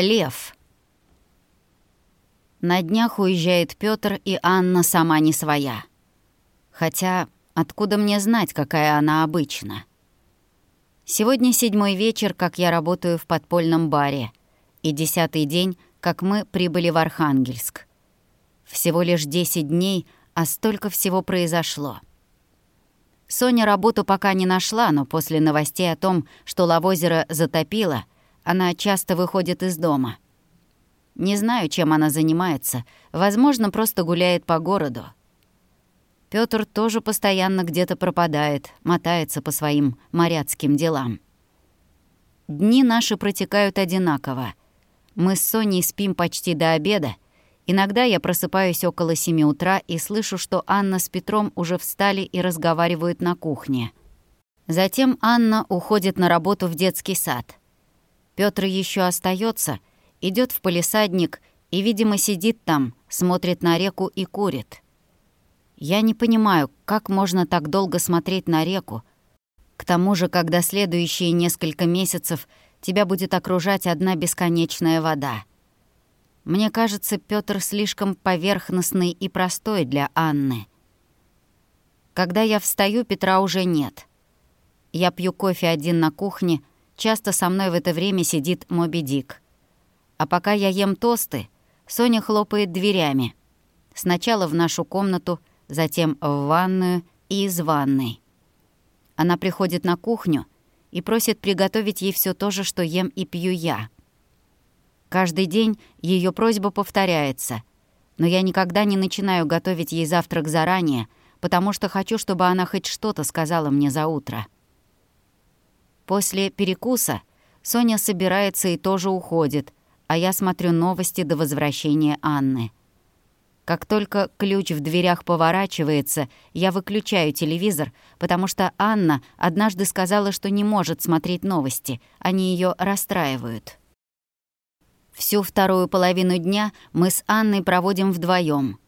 Лев. На днях уезжает Пётр, и Анна сама не своя. Хотя откуда мне знать, какая она обычно? Сегодня седьмой вечер, как я работаю в подпольном баре, и десятый день, как мы прибыли в Архангельск. Всего лишь десять дней, а столько всего произошло. Соня работу пока не нашла, но после новостей о том, что Лавозеро затопило — она часто выходит из дома. Не знаю, чем она занимается. Возможно, просто гуляет по городу. Пётр тоже постоянно где-то пропадает, мотается по своим моряцким делам. Дни наши протекают одинаково. Мы с Соней спим почти до обеда. Иногда я просыпаюсь около семи утра и слышу, что Анна с Петром уже встали и разговаривают на кухне. Затем Анна уходит на работу в детский сад — Пётр еще остается, идет в полисадник и, видимо, сидит там, смотрит на реку и курит. Я не понимаю, как можно так долго смотреть на реку. К тому же, когда следующие несколько месяцев тебя будет окружать одна бесконечная вода. Мне кажется, Пётр слишком поверхностный и простой для Анны. Когда я встаю, Петра уже нет. Я пью кофе один на кухне — Часто со мной в это время сидит Моби Дик. А пока я ем тосты, Соня хлопает дверями. Сначала в нашу комнату, затем в ванную и из ванной. Она приходит на кухню и просит приготовить ей все то же, что ем и пью я. Каждый день ее просьба повторяется, но я никогда не начинаю готовить ей завтрак заранее, потому что хочу, чтобы она хоть что-то сказала мне за утро. После перекуса Соня собирается и тоже уходит, а я смотрю новости до возвращения Анны. Как только ключ в дверях поворачивается, я выключаю телевизор, потому что Анна однажды сказала, что не может смотреть новости, они ее расстраивают. Всю вторую половину дня мы с Анной проводим вдвоем.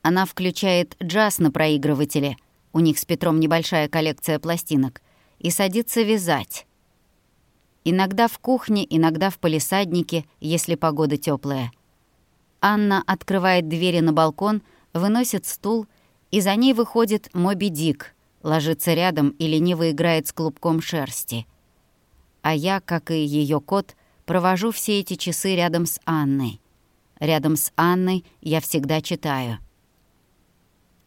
Она включает джаз на проигрывателе, у них с Петром небольшая коллекция пластинок — и садится вязать. Иногда в кухне, иногда в палисаднике, если погода теплая. Анна открывает двери на балкон, выносит стул, и за ней выходит Моби Дик, ложится рядом и лениво играет с клубком шерсти. А я, как и ее кот, провожу все эти часы рядом с Анной. Рядом с Анной я всегда читаю.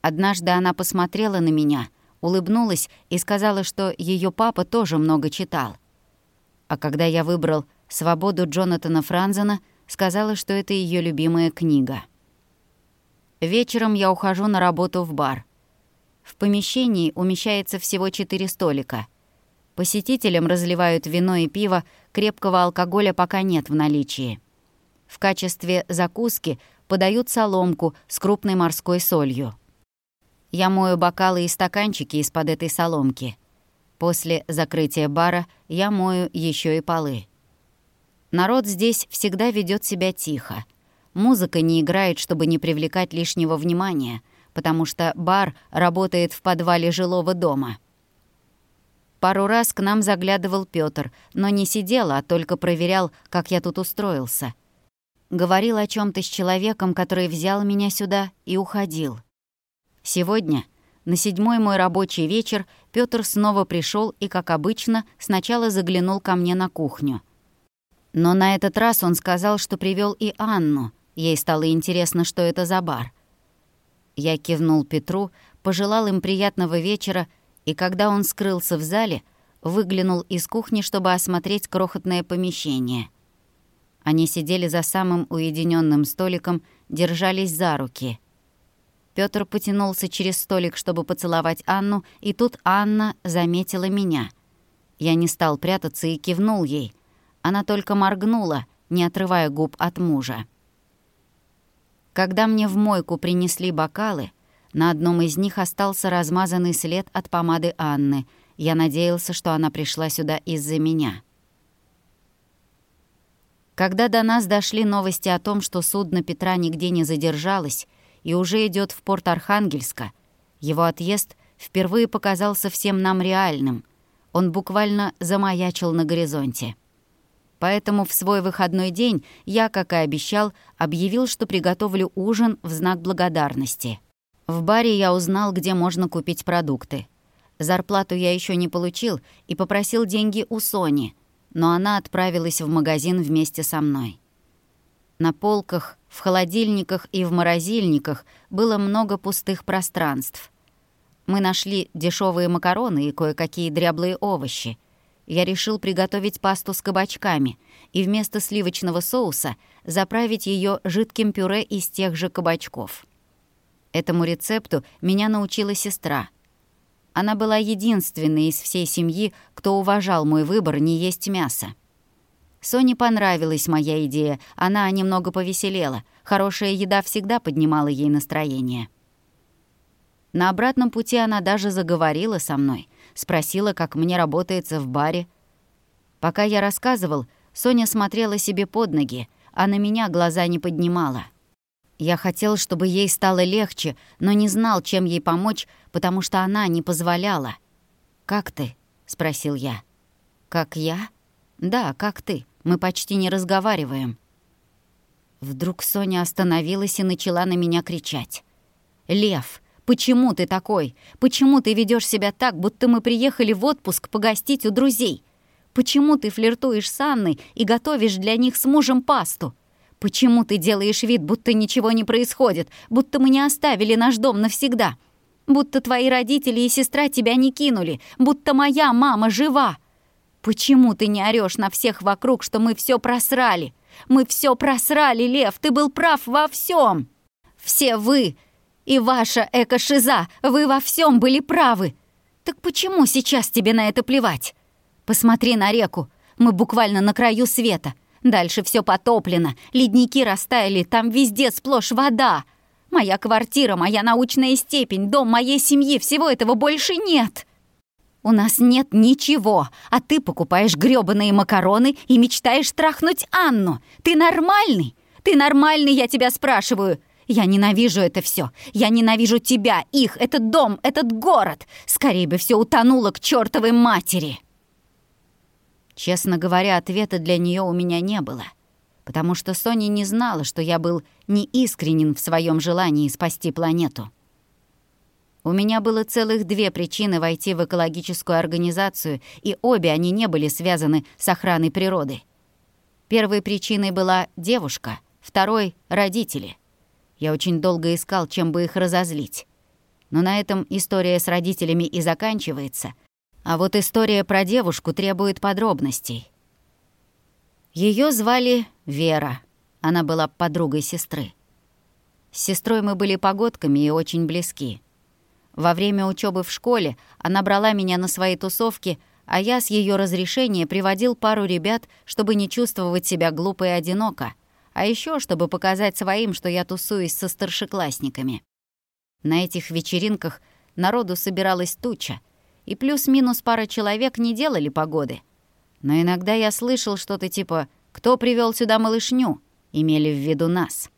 Однажды она посмотрела на меня — улыбнулась и сказала, что ее папа тоже много читал. А когда я выбрал «Свободу» Джонатана Франзена, сказала, что это ее любимая книга. Вечером я ухожу на работу в бар. В помещении умещается всего четыре столика. Посетителям разливают вино и пиво, крепкого алкоголя пока нет в наличии. В качестве закуски подают соломку с крупной морской солью. Я мою бокалы и стаканчики из-под этой соломки. После закрытия бара я мою еще и полы. Народ здесь всегда ведет себя тихо. Музыка не играет, чтобы не привлекать лишнего внимания, потому что бар работает в подвале жилого дома. Пару раз к нам заглядывал Пётр, но не сидел, а только проверял, как я тут устроился. Говорил о чем то с человеком, который взял меня сюда и уходил. Сегодня, на седьмой мой рабочий вечер, Пётр снова пришел и, как обычно, сначала заглянул ко мне на кухню. Но на этот раз он сказал, что привел и Анну. Ей стало интересно, что это за бар. Я кивнул Петру, пожелал им приятного вечера, и когда он скрылся в зале, выглянул из кухни, чтобы осмотреть крохотное помещение. Они сидели за самым уединенным столиком, держались за руки — Пётр потянулся через столик, чтобы поцеловать Анну, и тут Анна заметила меня. Я не стал прятаться и кивнул ей. Она только моргнула, не отрывая губ от мужа. Когда мне в мойку принесли бокалы, на одном из них остался размазанный след от помады Анны. Я надеялся, что она пришла сюда из-за меня. Когда до нас дошли новости о том, что судно Петра нигде не задержалось, и уже идет в порт Архангельска. Его отъезд впервые показался всем нам реальным. Он буквально замаячил на горизонте. Поэтому в свой выходной день я, как и обещал, объявил, что приготовлю ужин в знак благодарности. В баре я узнал, где можно купить продукты. Зарплату я еще не получил и попросил деньги у Сони, но она отправилась в магазин вместе со мной. На полках, в холодильниках и в морозильниках было много пустых пространств. Мы нашли дешевые макароны и кое-какие дряблые овощи — я решил приготовить пасту с кабачками и вместо сливочного соуса заправить ее жидким пюре из тех же кабачков. Этому рецепту меня научила сестра. Она была единственной из всей семьи, кто уважал мой выбор не есть мясо. Соне понравилась моя идея, она немного повеселела. Хорошая еда всегда поднимала ей настроение. На обратном пути она даже заговорила со мной — спросила, как мне работается в баре. Пока я рассказывал, Соня смотрела себе под ноги, а на меня глаза не поднимала. Я хотел, чтобы ей стало легче, но не знал, чем ей помочь, потому что она не позволяла. «Как ты?» — спросил я. «Как я?» «Да, как ты. Мы почти не разговариваем». Вдруг Соня остановилась и начала на меня кричать. «Лев, Почему ты такой? Почему ты ведешь себя так, будто мы приехали в отпуск погостить у друзей? Почему ты флиртуешь с Анной и готовишь для них с мужем пасту? Почему ты делаешь вид, будто ничего не происходит, будто мы не оставили наш дом навсегда? Будто твои родители и сестра тебя не кинули, будто моя мама жива? Почему ты не орешь на всех вокруг, что мы все просрали? Мы все просрали, Лев, ты был прав во всем. Все вы и ваша эко-шиза, вы во всем были правы. Так почему сейчас тебе на это плевать? Посмотри на реку. Мы буквально на краю света. Дальше все потоплено, ледники растаяли, там везде сплошь вода. Моя квартира, моя научная степень, дом моей семьи, всего этого больше нет. У нас нет ничего, а ты покупаешь грёбаные макароны и мечтаешь трахнуть Анну. Ты нормальный? Ты нормальный, я тебя спрашиваю. Я ненавижу это все. Я ненавижу тебя, их, этот дом, этот город. Скорее бы все утонуло к чертовой матери. Честно говоря, ответа для нее у меня не было, потому что Соня не знала, что я был неискренен в своем желании спасти планету. У меня было целых две причины войти в экологическую организацию, и обе они не были связаны с охраной природы. Первой причиной была девушка, второй — родители — я очень долго искал, чем бы их разозлить. Но на этом история с родителями и заканчивается. А вот история про девушку требует подробностей. Ее звали Вера. Она была подругой сестры. С сестрой мы были погодками и очень близки. Во время учебы в школе она брала меня на свои тусовки, а я с ее разрешения приводил пару ребят, чтобы не чувствовать себя глупо и одиноко — а еще, чтобы показать своим, что я тусуюсь со старшеклассниками. На этих вечеринках народу собиралась туча, и плюс-минус пара человек не делали погоды. Но иногда я слышал что-то типа «Кто привел сюда малышню?» имели в виду нас.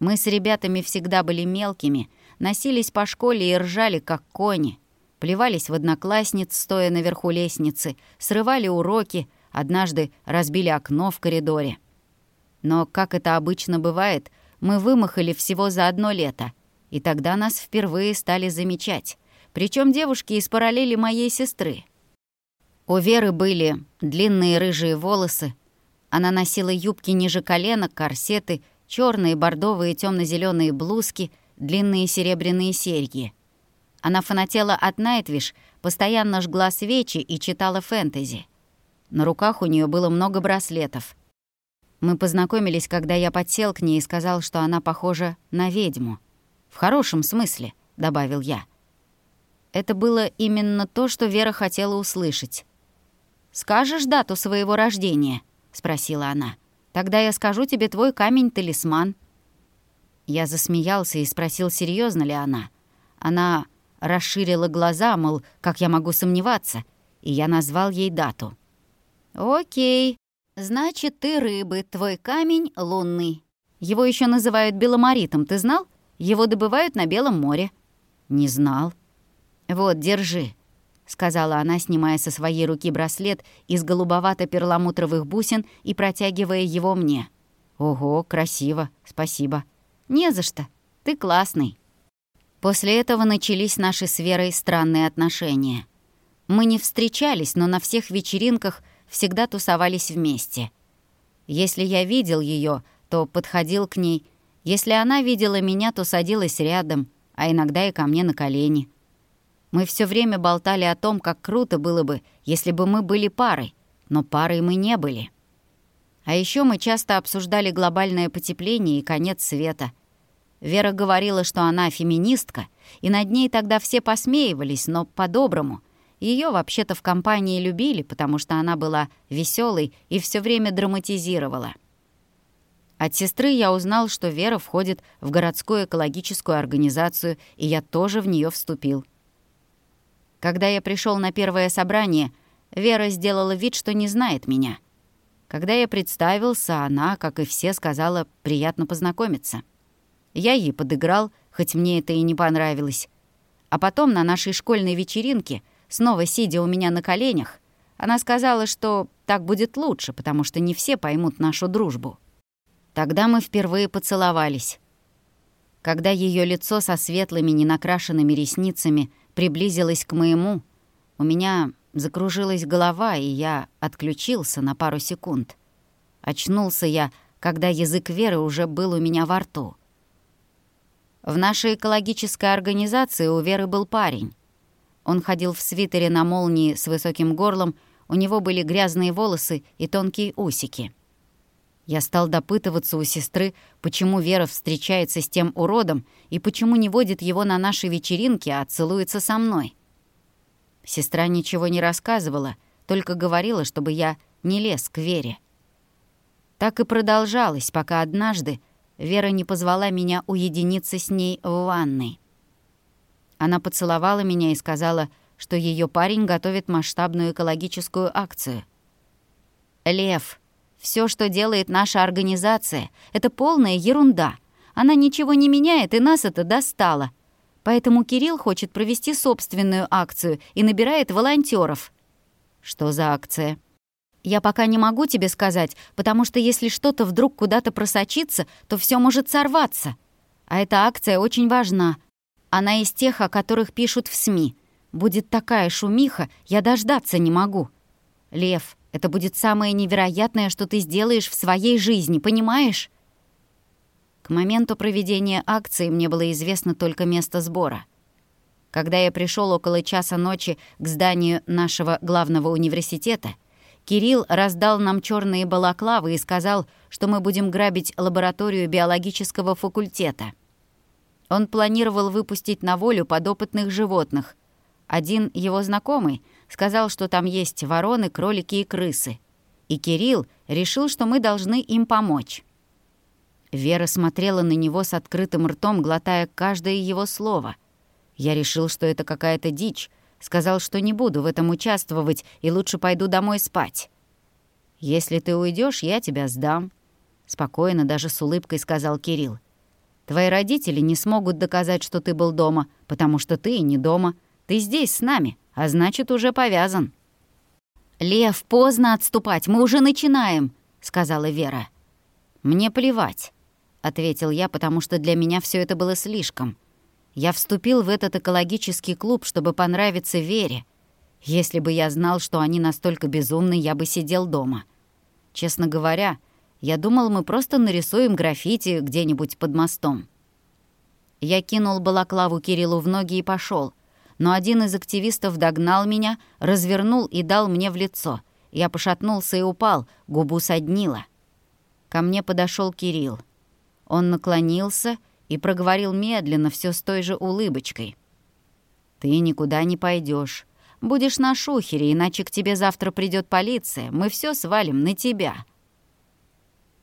Мы с ребятами всегда были мелкими, носились по школе и ржали, как кони. Плевались в одноклассниц, стоя наверху лестницы, срывали уроки, однажды разбили окно в коридоре. Но, как это обычно бывает, мы вымахали всего за одно лето, и тогда нас впервые стали замечать. Причем девушки из параллели моей сестры. У Веры были длинные рыжие волосы, она носила юбки ниже колена, корсеты, черные, бордовые, темно зеленые блузки, длинные серебряные серьги. Она фанатела от Найтвиш, постоянно жгла свечи и читала фэнтези. На руках у нее было много браслетов — мы познакомились, когда я подсел к ней и сказал, что она похожа на ведьму. «В хорошем смысле», — добавил я. Это было именно то, что Вера хотела услышать. «Скажешь дату своего рождения?» — спросила она. «Тогда я скажу тебе твой камень-талисман». Я засмеялся и спросил, серьезно ли она. Она расширила глаза, мол, как я могу сомневаться, и я назвал ей дату. «Окей», «Значит, ты рыбы, твой камень лунный. Его еще называют беломоритом, ты знал? Его добывают на Белом море». «Не знал». «Вот, держи». — сказала она, снимая со своей руки браслет из голубовато-перламутровых бусин и протягивая его мне. «Ого, красиво, спасибо». «Не за что, ты классный». После этого начались наши с Верой странные отношения. Мы не встречались, но на всех вечеринках всегда тусовались вместе. Если я видел ее, то подходил к ней. Если она видела меня, то садилась рядом, а иногда и ко мне на колени. Мы все время болтали о том, как круто было бы, если бы мы были парой, но парой мы не были. А еще мы часто обсуждали глобальное потепление и конец света. Вера говорила, что она феминистка, и над ней тогда все посмеивались, но по-доброму. Ее вообще-то в компании любили, потому что она была веселой и все время драматизировала. От сестры я узнал, что Вера входит в городскую экологическую организацию, и я тоже в нее вступил. Когда я пришел на первое собрание, Вера сделала вид, что не знает меня. Когда я представился, она, как и все, сказала «приятно познакомиться». Я ей подыграл, хоть мне это и не понравилось. А потом на нашей школьной вечеринке, снова сидя у меня на коленях, она сказала, что так будет лучше, потому что не все поймут нашу дружбу. Тогда мы впервые поцеловались. Когда ее лицо со светлыми ненакрашенными ресницами — приблизилась к моему, у меня закружилась голова, и я отключился на пару секунд. Очнулся я, когда язык веры уже был у меня во рту. В нашей экологической организации у Веры был парень. Он ходил в свитере на молнии с высоким горлом, у него были грязные волосы и тонкие усики. Я стал допытываться у сестры, почему Вера встречается с тем уродом и почему не водит его на наши вечеринки, а целуется со мной. Сестра ничего не рассказывала, только говорила, чтобы я не лез к Вере. Так и продолжалось, пока однажды Вера не позвала меня уединиться с ней в ванной. Она поцеловала меня и сказала, что ее парень готовит масштабную экологическую акцию. «Лев», все, что делает наша организация, это полная ерунда. Она ничего не меняет, и нас это достало. Поэтому Кирилл хочет провести собственную акцию и набирает волонтеров. Что за акция? Я пока не могу тебе сказать, потому что если что-то вдруг куда-то просочится, то все может сорваться. А эта акция очень важна. Она из тех, о которых пишут в СМИ. Будет такая шумиха, я дождаться не могу. Лев, это будет самое невероятное, что ты сделаешь в своей жизни, понимаешь? К моменту проведения акции мне было известно только место сбора. Когда я пришел около часа ночи к зданию нашего главного университета, Кирилл раздал нам черные балаклавы и сказал, что мы будем грабить лабораторию биологического факультета. Он планировал выпустить на волю подопытных животных. Один его знакомый — сказал, что там есть вороны, кролики и крысы. И Кирилл решил, что мы должны им помочь. Вера смотрела на него с открытым ртом, глотая каждое его слово. Я решил, что это какая-то дичь, сказал, что не буду в этом участвовать и лучше пойду домой спать. «Если ты уйдешь, я тебя сдам», — спокойно, даже с улыбкой сказал Кирилл. «Твои родители не смогут доказать, что ты был дома, потому что ты и не дома. Ты здесь с нами, а значит, уже повязан». «Лев, поздно отступать, мы уже начинаем», — сказала Вера. «Мне плевать», — ответил я, потому что для меня все это было слишком. Я вступил в этот экологический клуб, чтобы понравиться Вере. Если бы я знал, что они настолько безумны, я бы сидел дома. Честно говоря, я думал, мы просто нарисуем граффити где-нибудь под мостом. Я кинул балаклаву Кириллу в ноги и пошел но один из активистов догнал меня, развернул и дал мне в лицо. Я пошатнулся и упал, губу соднило. Ко мне подошел Кирилл. Он наклонился и проговорил медленно, все с той же улыбочкой. «Ты никуда не пойдешь. Будешь на шухере, иначе к тебе завтра придет полиция. Мы все свалим на тебя».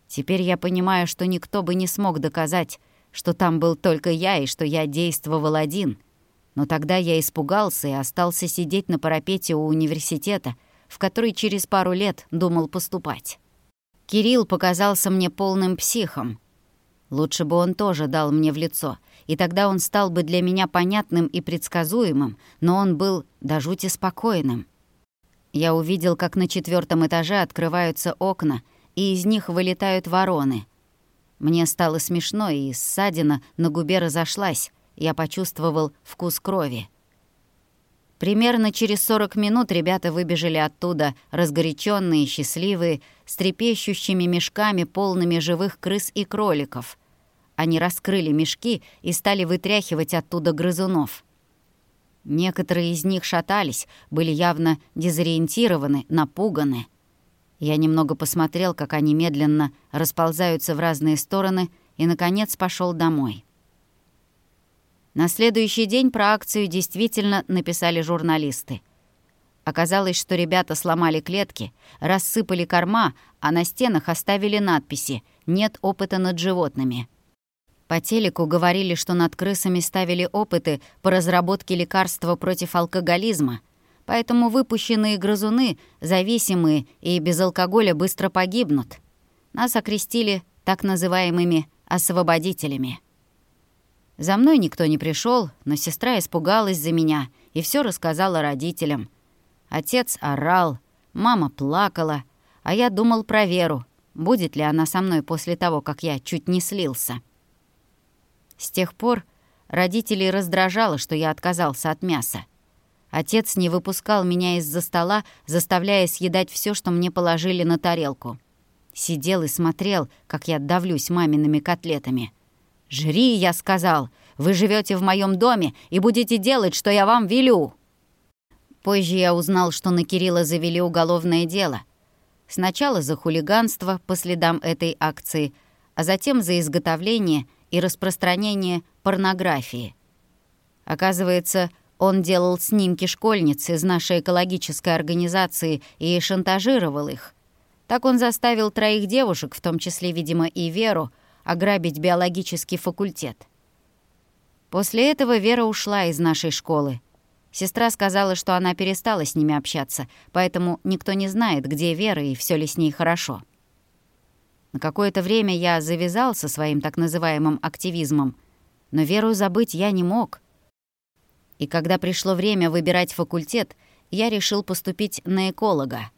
Теперь я понимаю, что никто бы не смог доказать, что там был только я и что я действовал один — но тогда я испугался и остался сидеть на парапете у университета, в который через пару лет думал поступать. Кирилл показался мне полным психом. Лучше бы он тоже дал мне в лицо, и тогда он стал бы для меня понятным и предсказуемым, но он был до жути спокойным. Я увидел, как на четвертом этаже открываются окна, и из них вылетают вороны. Мне стало смешно, и ссадина на губе разошлась. Я почувствовал вкус крови. Примерно через 40 минут ребята выбежали оттуда, разгоряченные, счастливые, с трепещущими мешками, полными живых крыс и кроликов. Они раскрыли мешки и стали вытряхивать оттуда грызунов. Некоторые из них шатались, были явно дезориентированы, напуганы. Я немного посмотрел, как они медленно расползаются в разные стороны, и, наконец, пошел домой. На следующий день про акцию действительно написали журналисты. Оказалось, что ребята сломали клетки, рассыпали корма, а на стенах оставили надписи «Нет опыта над животными». По телеку говорили, что над крысами ставили опыты по разработке лекарства против алкоголизма, поэтому выпущенные грызуны, зависимые и без алкоголя, быстро погибнут. Нас окрестили так называемыми «освободителями». За мной никто не пришел, но сестра испугалась за меня и все рассказала родителям. Отец орал, мама плакала, а я думал про Веру, будет ли она со мной после того, как я чуть не слился. С тех пор родителей раздражало, что я отказался от мяса. Отец не выпускал меня из-за стола, заставляя съедать все, что мне положили на тарелку. Сидел и смотрел, как я давлюсь мамиными котлетами. «Жри», — я сказал, — «вы живете в моем доме и будете делать, что я вам велю». Позже я узнал, что на Кирилла завели уголовное дело. Сначала за хулиганство по следам этой акции, а затем за изготовление — и распространение порнографии. Оказывается, он делал снимки школьниц из нашей экологической организации и шантажировал их. Так он заставил троих девушек, в том числе, видимо, и Веру, ограбить биологический факультет. После этого Вера ушла из нашей школы. Сестра сказала, что она перестала с ними общаться, поэтому никто не знает, где Вера и все ли с ней хорошо. На какое-то время я завязал со своим так называемым активизмом, но веру забыть я не мог. И когда пришло время выбирать факультет, я решил поступить на эколога.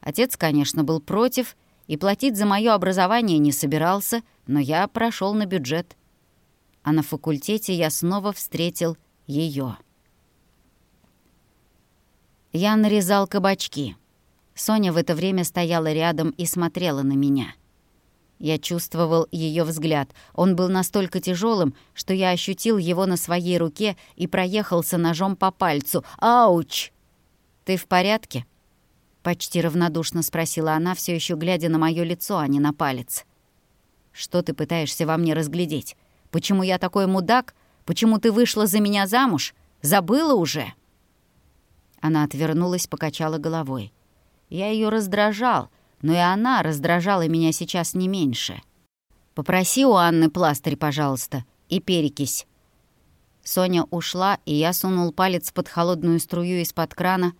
Отец, конечно, был против и платить за мое образование не собирался, но я прошел на бюджет. А на факультете я снова встретил ее. Я нарезал кабачки. Соня в это время стояла рядом и смотрела на меня — я чувствовал ее взгляд. Он был настолько тяжелым, что я ощутил его на своей руке и проехался ножом по пальцу. «Ауч!» «Ты в порядке?» Почти равнодушно спросила она, все еще глядя на мое лицо, а не на палец. «Что ты пытаешься во мне разглядеть? Почему я такой мудак? Почему ты вышла за меня замуж? Забыла уже?» Она отвернулась, покачала головой. Я ее раздражал, но и она раздражала меня сейчас не меньше. «Попроси у Анны пластырь, пожалуйста, и перекись». Соня ушла, и я сунул палец под холодную струю из-под крана,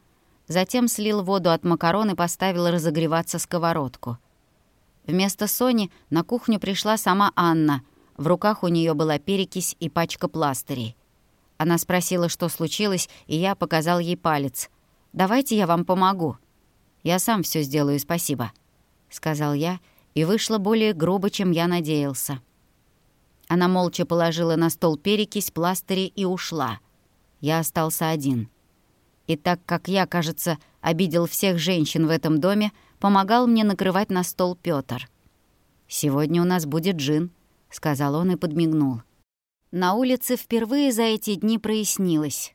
затем слил воду от макарон и поставил разогреваться сковородку. Вместо Сони на кухню пришла сама Анна. В руках у нее была перекись и пачка пластырей. Она спросила, что случилось, и я показал ей палец. «Давайте я вам помогу». Я сам все сделаю, спасибо», — сказал я, и вышло более грубо, чем я надеялся. Она молча положила на стол перекись, пластыри и ушла. Я остался один. И так как я, кажется, обидел всех женщин в этом доме, помогал мне накрывать на стол Пётр. «Сегодня у нас будет джин», — сказал он и подмигнул. На улице впервые за эти дни прояснилось.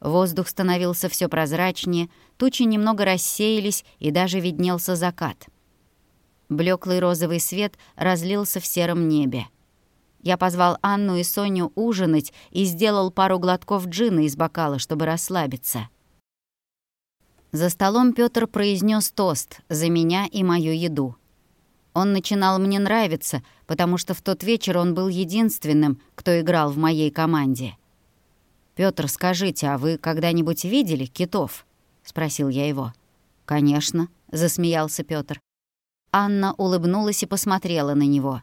Воздух становился все прозрачнее, тучи немного рассеялись, и даже виднелся закат. Блеклый розовый свет разлился в сером небе. Я позвал Анну и Соню ужинать и сделал пару глотков джина из бокала, чтобы расслабиться. За столом Пётр произнес тост за меня и мою еду. Он начинал мне нравиться, потому что в тот вечер он был единственным, кто играл в моей команде. «Пётр, скажите, а вы когда-нибудь видели китов?» — спросил я его. «Конечно», — засмеялся Пётр. Анна улыбнулась и посмотрела на него.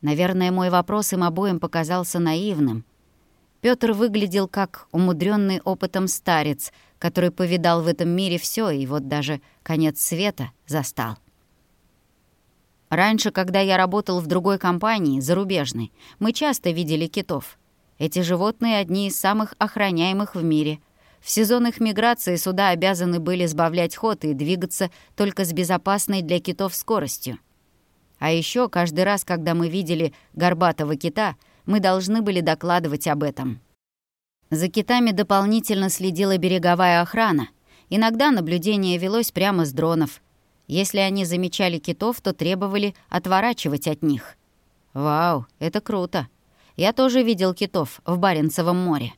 Наверное, мой вопрос им обоим показался наивным. Пётр выглядел как умудренный опытом старец, который повидал в этом мире все и вот даже конец света застал. Раньше, когда я работал в другой компании, зарубежной, мы часто видели китов. Эти животные одни из самых охраняемых в мире. В сезон их миграции суда обязаны были сбавлять ход и двигаться только с безопасной для китов скоростью. А еще каждый раз, когда мы видели горбатого кита, мы должны были докладывать об этом. За китами дополнительно следила береговая охрана. Иногда наблюдение велось прямо с дронов — если они замечали китов, то требовали отворачивать от них. Вау, это круто. Я тоже видел китов в Баренцевом море.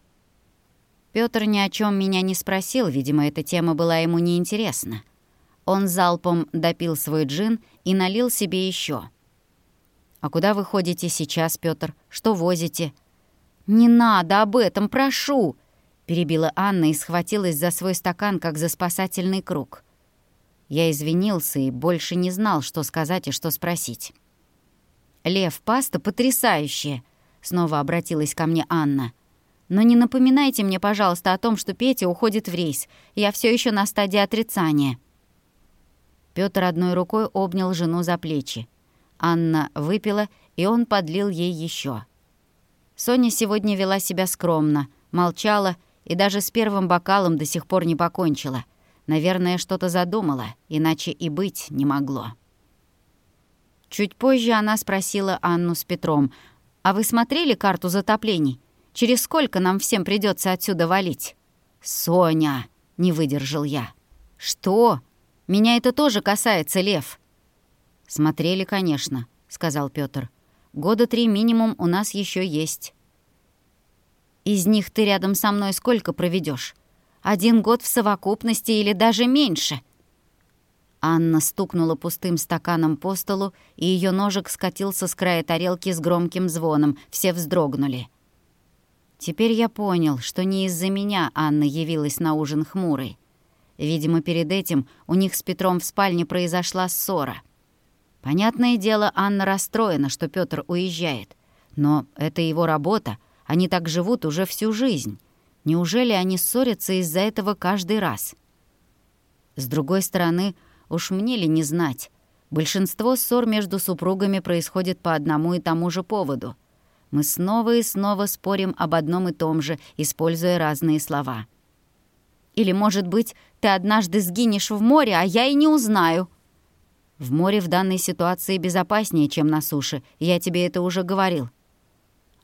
Пётр ни о чем меня не спросил, видимо, эта тема была ему неинтересна. Он залпом допил свой джин и налил себе еще. «А куда вы ходите сейчас, Пётр? Что возите?» «Не надо об этом, прошу!» Перебила Анна и схватилась за свой стакан, как за спасательный круг. Я извинился и больше не знал, что сказать и что спросить. «Лев, паста потрясающая!» — снова обратилась ко мне Анна. «Но не напоминайте мне, пожалуйста, о том, что Петя уходит в рейс. Я все еще на стадии отрицания». Пётр одной рукой обнял жену за плечи. Анна выпила, и он подлил ей еще. Соня сегодня вела себя скромно, молчала и даже с первым бокалом до сих пор не покончила — Наверное, что-то задумала, иначе и быть не могло. Чуть позже она спросила Анну с Петром, «А вы смотрели карту затоплений? Через сколько нам всем придется отсюда валить?» «Соня!» — не выдержал я. «Что? Меня это тоже касается, Лев». «Смотрели, конечно», — сказал Пётр. «Года три минимум у нас еще есть». «Из них ты рядом со мной сколько проведешь? Один год в совокупности или даже меньше». Анна стукнула пустым стаканом по столу, и ее ножик скатился с края тарелки с громким звоном. Все вздрогнули. Теперь я понял, что не из-за меня Анна явилась на ужин хмурой. Видимо, перед этим у них с Петром в спальне произошла ссора. Понятное дело, Анна расстроена, что Пётр уезжает. Но это его работа, они так живут уже всю жизнь. Неужели они ссорятся из-за этого каждый раз? С другой стороны, уж мне ли не знать, большинство ссор между супругами происходит по одному и тому же поводу. Мы снова и снова спорим об одном и том же, используя разные слова. Или, может быть, ты однажды сгинешь в море, а я и не узнаю. В море в данной ситуации безопаснее, чем на суше, я тебе это уже говорил.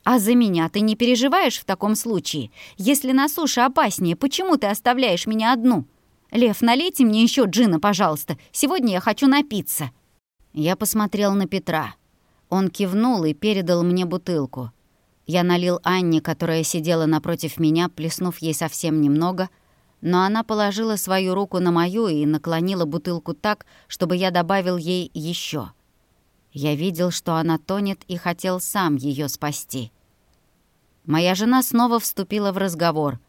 «А за меня ты не переживаешь в таком случае? Если на суше опаснее, почему ты оставляешь меня одну? Лев, налейте мне еще джина, пожалуйста. Сегодня я хочу напиться». Я посмотрел на Петра. Он кивнул и передал мне бутылку. Я налил Анне, которая сидела напротив меня, плеснув ей совсем немного, но она положила свою руку на мою и наклонила бутылку так, чтобы я добавил ей еще. Я видел, что она тонет и хотел сам ее спасти. Моя жена снова вступила в разговор.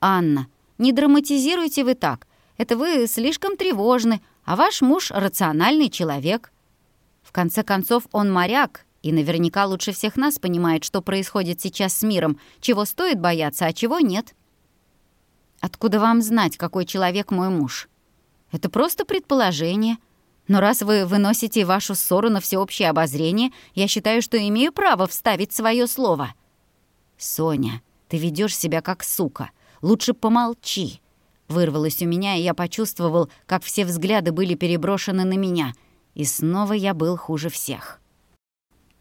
«Анна, не драматизируйте вы так. Это вы слишком тревожны, а ваш муж — рациональный человек. В конце концов, он моряк, и наверняка лучше всех нас понимает, что происходит сейчас с миром, чего стоит бояться, а чего нет. Откуда вам знать, какой человек мой муж? Это просто предположение — но раз вы выносите вашу ссору на всеобщее обозрение, я считаю, что имею право вставить свое слово». «Соня, ты ведешь себя как сука. Лучше помолчи». Вырвалось у меня, и я почувствовал, как все взгляды были переброшены на меня. И снова я был хуже всех.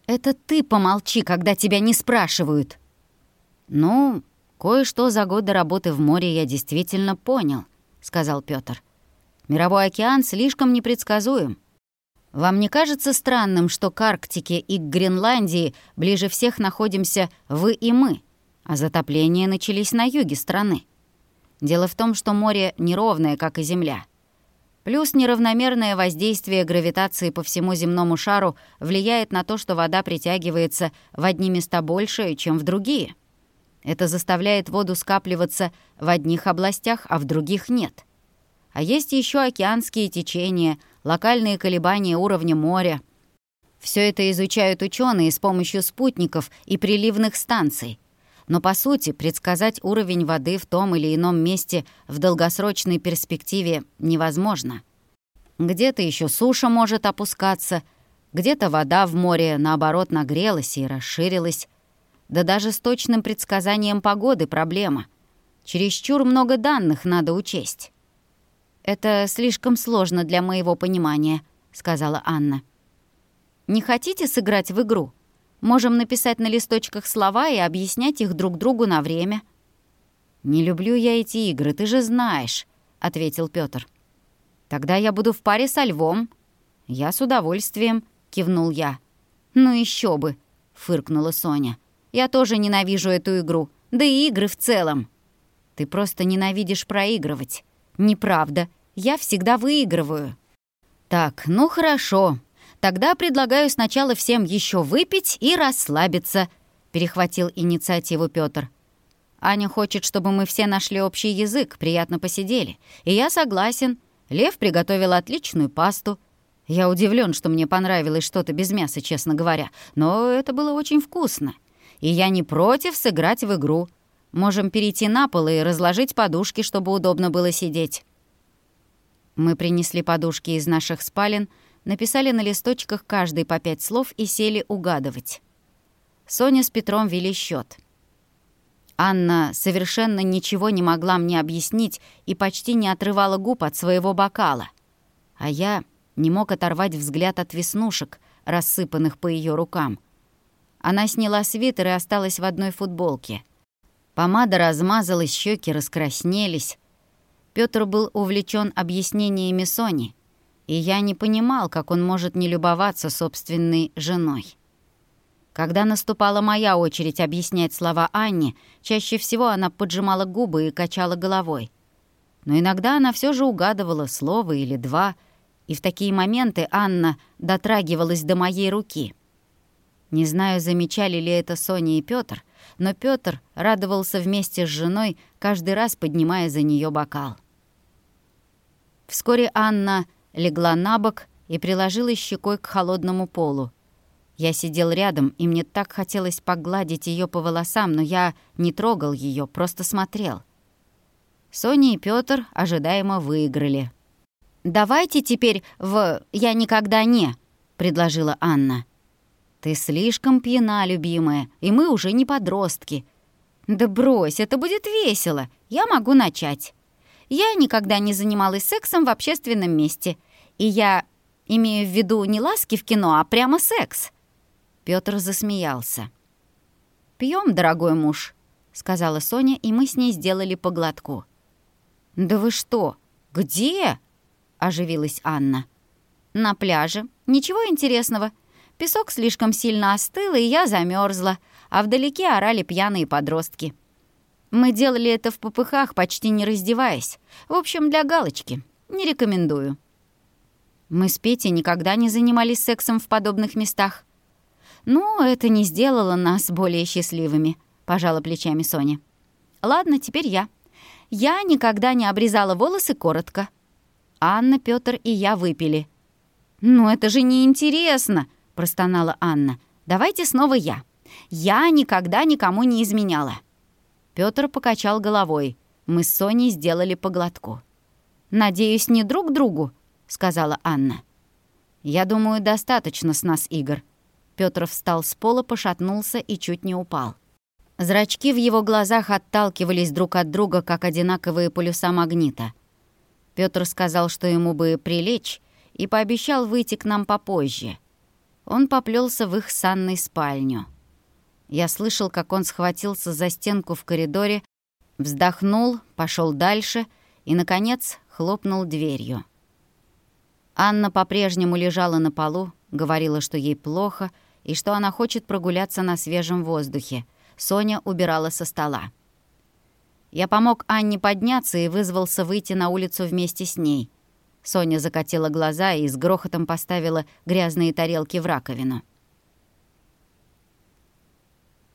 «Это ты помолчи, когда тебя не спрашивают». «Ну, кое-что за годы работы в море я действительно понял», — сказал Пётр. Мировой океан слишком непредсказуем. Вам не кажется странным, что к Арктике и к Гренландии ближе всех находимся вы и мы, а затопления начались на юге страны? Дело в том, что море неровное, как и Земля. Плюс неравномерное воздействие гравитации по всему земному шару влияет на то, что вода притягивается в одни места больше, чем в другие. Это заставляет воду скапливаться в одних областях, а в других нет. А есть еще океанские течения, локальные колебания уровня моря. Все это изучают ученые с помощью спутников и приливных станций. Но по сути предсказать уровень воды в том или ином месте в долгосрочной перспективе невозможно. Где-то еще суша может опускаться, где-то вода в море, наоборот, нагрелась и расширилась. Да даже с точным предсказанием погоды проблема. Чересчур много данных надо учесть. «Это слишком сложно для моего понимания», — сказала Анна. «Не хотите сыграть в игру? Можем написать на листочках слова и объяснять их друг другу на время». «Не люблю я эти игры, ты же знаешь», — ответил Пётр. «Тогда я буду в паре со львом». «Я с удовольствием», — кивнул я. «Ну еще бы», — фыркнула Соня. «Я тоже ненавижу эту игру, да и игры в целом». «Ты просто ненавидишь проигрывать». «Неправда. Я всегда выигрываю». «Так, ну хорошо. Тогда предлагаю сначала всем еще выпить и расслабиться», — перехватил инициативу Пётр. «Аня хочет, чтобы мы все нашли общий язык, приятно посидели. И я согласен. Лев приготовил отличную пасту. Я удивлен, что мне понравилось что-то без мяса, честно говоря, но это было очень вкусно. И я не против сыграть в игру. Можем перейти на пол и разложить подушки, чтобы удобно было сидеть». Мы принесли подушки из наших спален, написали на листочках каждый по пять слов и сели угадывать. Соня с Петром вели счет. Анна совершенно ничего не могла мне объяснить и почти не отрывала губ от своего бокала. А я не мог оторвать взгляд от веснушек, рассыпанных по ее рукам. Она сняла свитер и осталась в одной футболке. Помада размазалась, щеки раскраснелись. Пётр был увлечен объяснениями Сони, и я не понимал, как он может не любоваться собственной женой. Когда наступала моя очередь объяснять слова Анне, чаще всего она поджимала губы и качала головой. Но иногда она все же угадывала слово или два, и в такие моменты Анна дотрагивалась до моей руки. Не знаю, замечали ли это Соня и Пётр, но Пётр радовался вместе с женой, каждый раз поднимая за нее бокал. Вскоре Анна легла на бок и приложила щекой к холодному полу. Я сидел рядом, и мне так хотелось погладить ее по волосам, но я не трогал ее, просто смотрел. Соня и Пётр ожидаемо выиграли. «Давайте теперь в «Я никогда не», — предложила Анна. «Ты слишком пьяна, любимая, и мы уже не подростки». «Да брось, это будет весело. Я могу начать. Я никогда не занималась сексом в общественном месте. И я имею в виду не ласки в кино, а прямо секс». Пётр засмеялся. «Пьём, дорогой муж», — сказала Соня, и мы с ней сделали по глотку. «Да вы что? Где?» — оживилась Анна. «На пляже. Ничего интересного. Песок слишком сильно остыл, и я замерзла, а вдалеке орали пьяные подростки. Мы делали это в попыхах, почти не раздеваясь. В общем, для галочки. Не рекомендую. Мы с Петей никогда не занимались сексом в подобных местах. «Ну, это не сделало нас более счастливыми», — пожала плечами Соня. «Ладно, теперь я. Я никогда не обрезала волосы коротко». Анна, Пётр и я выпили. «Ну, это же неинтересно!» простонала Анна. «Давайте снова я. Я никогда никому не изменяла». Пётр покачал головой. Мы с Соней сделали поглотку. «Надеюсь, не друг другу?» — сказала Анна. «Я думаю, достаточно с нас игр». Пётр встал с пола, пошатнулся и чуть не упал. Зрачки в его глазах отталкивались друг от друга, как одинаковые полюса магнита. Пётр сказал, что ему бы прилечь, и пообещал выйти к нам попозже — он поплелся в их санной спальню. Я слышал, как он схватился за стенку в коридоре, вздохнул, пошел дальше и, наконец, хлопнул дверью. Анна по-прежнему лежала на полу, говорила, что ей плохо и что она хочет прогуляться на свежем воздухе. Соня убирала со стола. Я помог Анне подняться и вызвался выйти на улицу вместе с ней — Соня закатила глаза и с грохотом поставила грязные тарелки в раковину.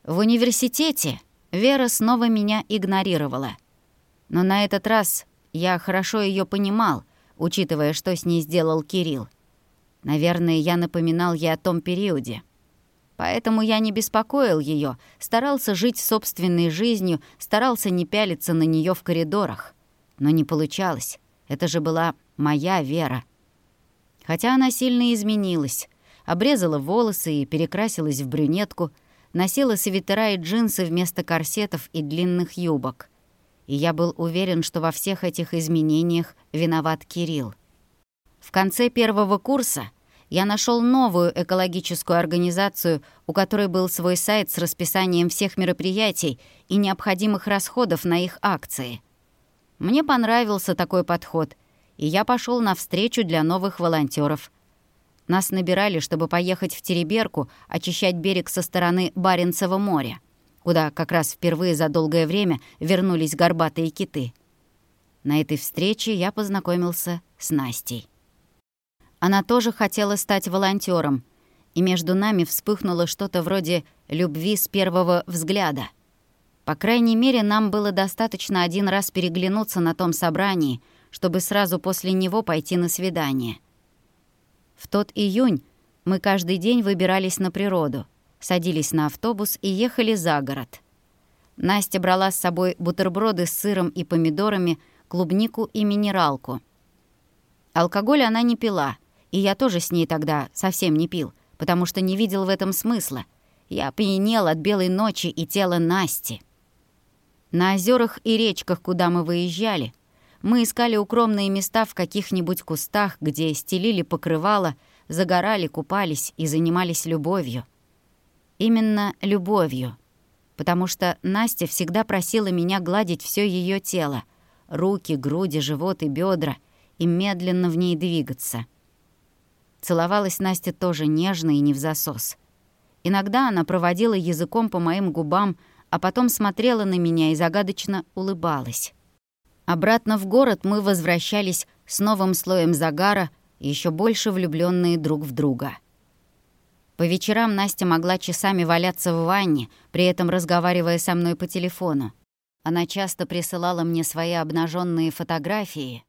В университете Вера снова меня игнорировала. Но на этот раз я хорошо ее понимал, учитывая, что с ней сделал Кирилл. Наверное, я напоминал ей о том периоде. Поэтому я не беспокоил ее, старался жить собственной жизнью, старался не пялиться на нее в коридорах. Но не получалось. Это же была моя вера. Хотя она сильно изменилась. Обрезала волосы и перекрасилась в брюнетку, носила свитера и джинсы вместо корсетов и длинных юбок. И я был уверен, что во всех этих изменениях виноват Кирилл. В конце первого курса я нашел новую экологическую организацию, у которой был свой сайт с расписанием всех мероприятий и необходимых расходов на их акции. Мне понравился такой подход, и я пошел на встречу для новых волонтеров. Нас набирали, чтобы поехать в Тереберку, очищать берег со стороны Баренцева моря, куда как раз впервые за долгое время вернулись горбатые киты. На этой встрече я познакомился с Настей. Она тоже хотела стать волонтером, и между нами вспыхнуло что-то вроде любви с первого взгляда. По крайней мере, нам было достаточно один раз переглянуться на том собрании, чтобы сразу после него пойти на свидание. В тот июнь мы каждый день выбирались на природу, садились на автобус и ехали за город. Настя брала с собой бутерброды с сыром и помидорами, клубнику и минералку. Алкоголь она не пила — и я тоже с ней тогда совсем не пил, потому что не видел в этом смысла. Я пьянел от белой ночи и тела Насти. На озерах и речках, куда мы выезжали, мы искали укромные места в каких-нибудь кустах, где стелили покрывало, загорали, купались и занимались любовью. Именно любовью. Потому что Настя всегда просила меня гладить все ее тело — руки, груди, живот и бедра, и медленно в ней двигаться — Целовалась Настя тоже нежно и не в засос. Иногда она проводила языком по моим губам, а потом смотрела на меня и загадочно улыбалась. Обратно в город мы возвращались с новым слоем загара, еще больше влюбленные друг в друга. По вечерам Настя могла часами валяться в ванне, при этом разговаривая со мной по телефону. Она часто присылала мне свои обнаженные фотографии,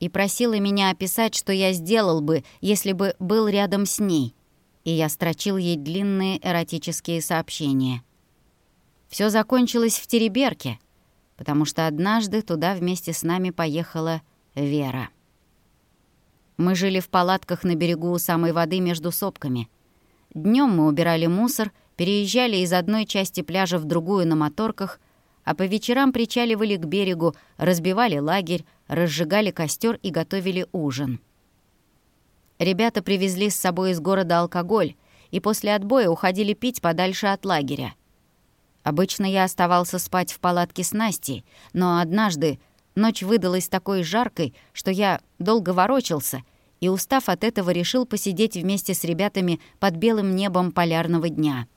и просила меня описать, что я сделал бы, если бы был рядом с ней. И я строчил ей длинные эротические сообщения. Все закончилось в Тереберке, потому что однажды туда вместе с нами поехала Вера. Мы жили в палатках на берегу у самой воды между сопками. Днем мы убирали мусор, переезжали из одной части пляжа в другую на моторках — а по вечерам причаливали к берегу, разбивали лагерь, разжигали костер и готовили ужин. Ребята привезли с собой из города алкоголь и после отбоя уходили пить подальше от лагеря. Обычно я оставался спать в палатке с Настей, но однажды ночь выдалась такой жаркой, что я долго ворочался и, устав от этого, решил посидеть вместе с ребятами под белым небом полярного дня.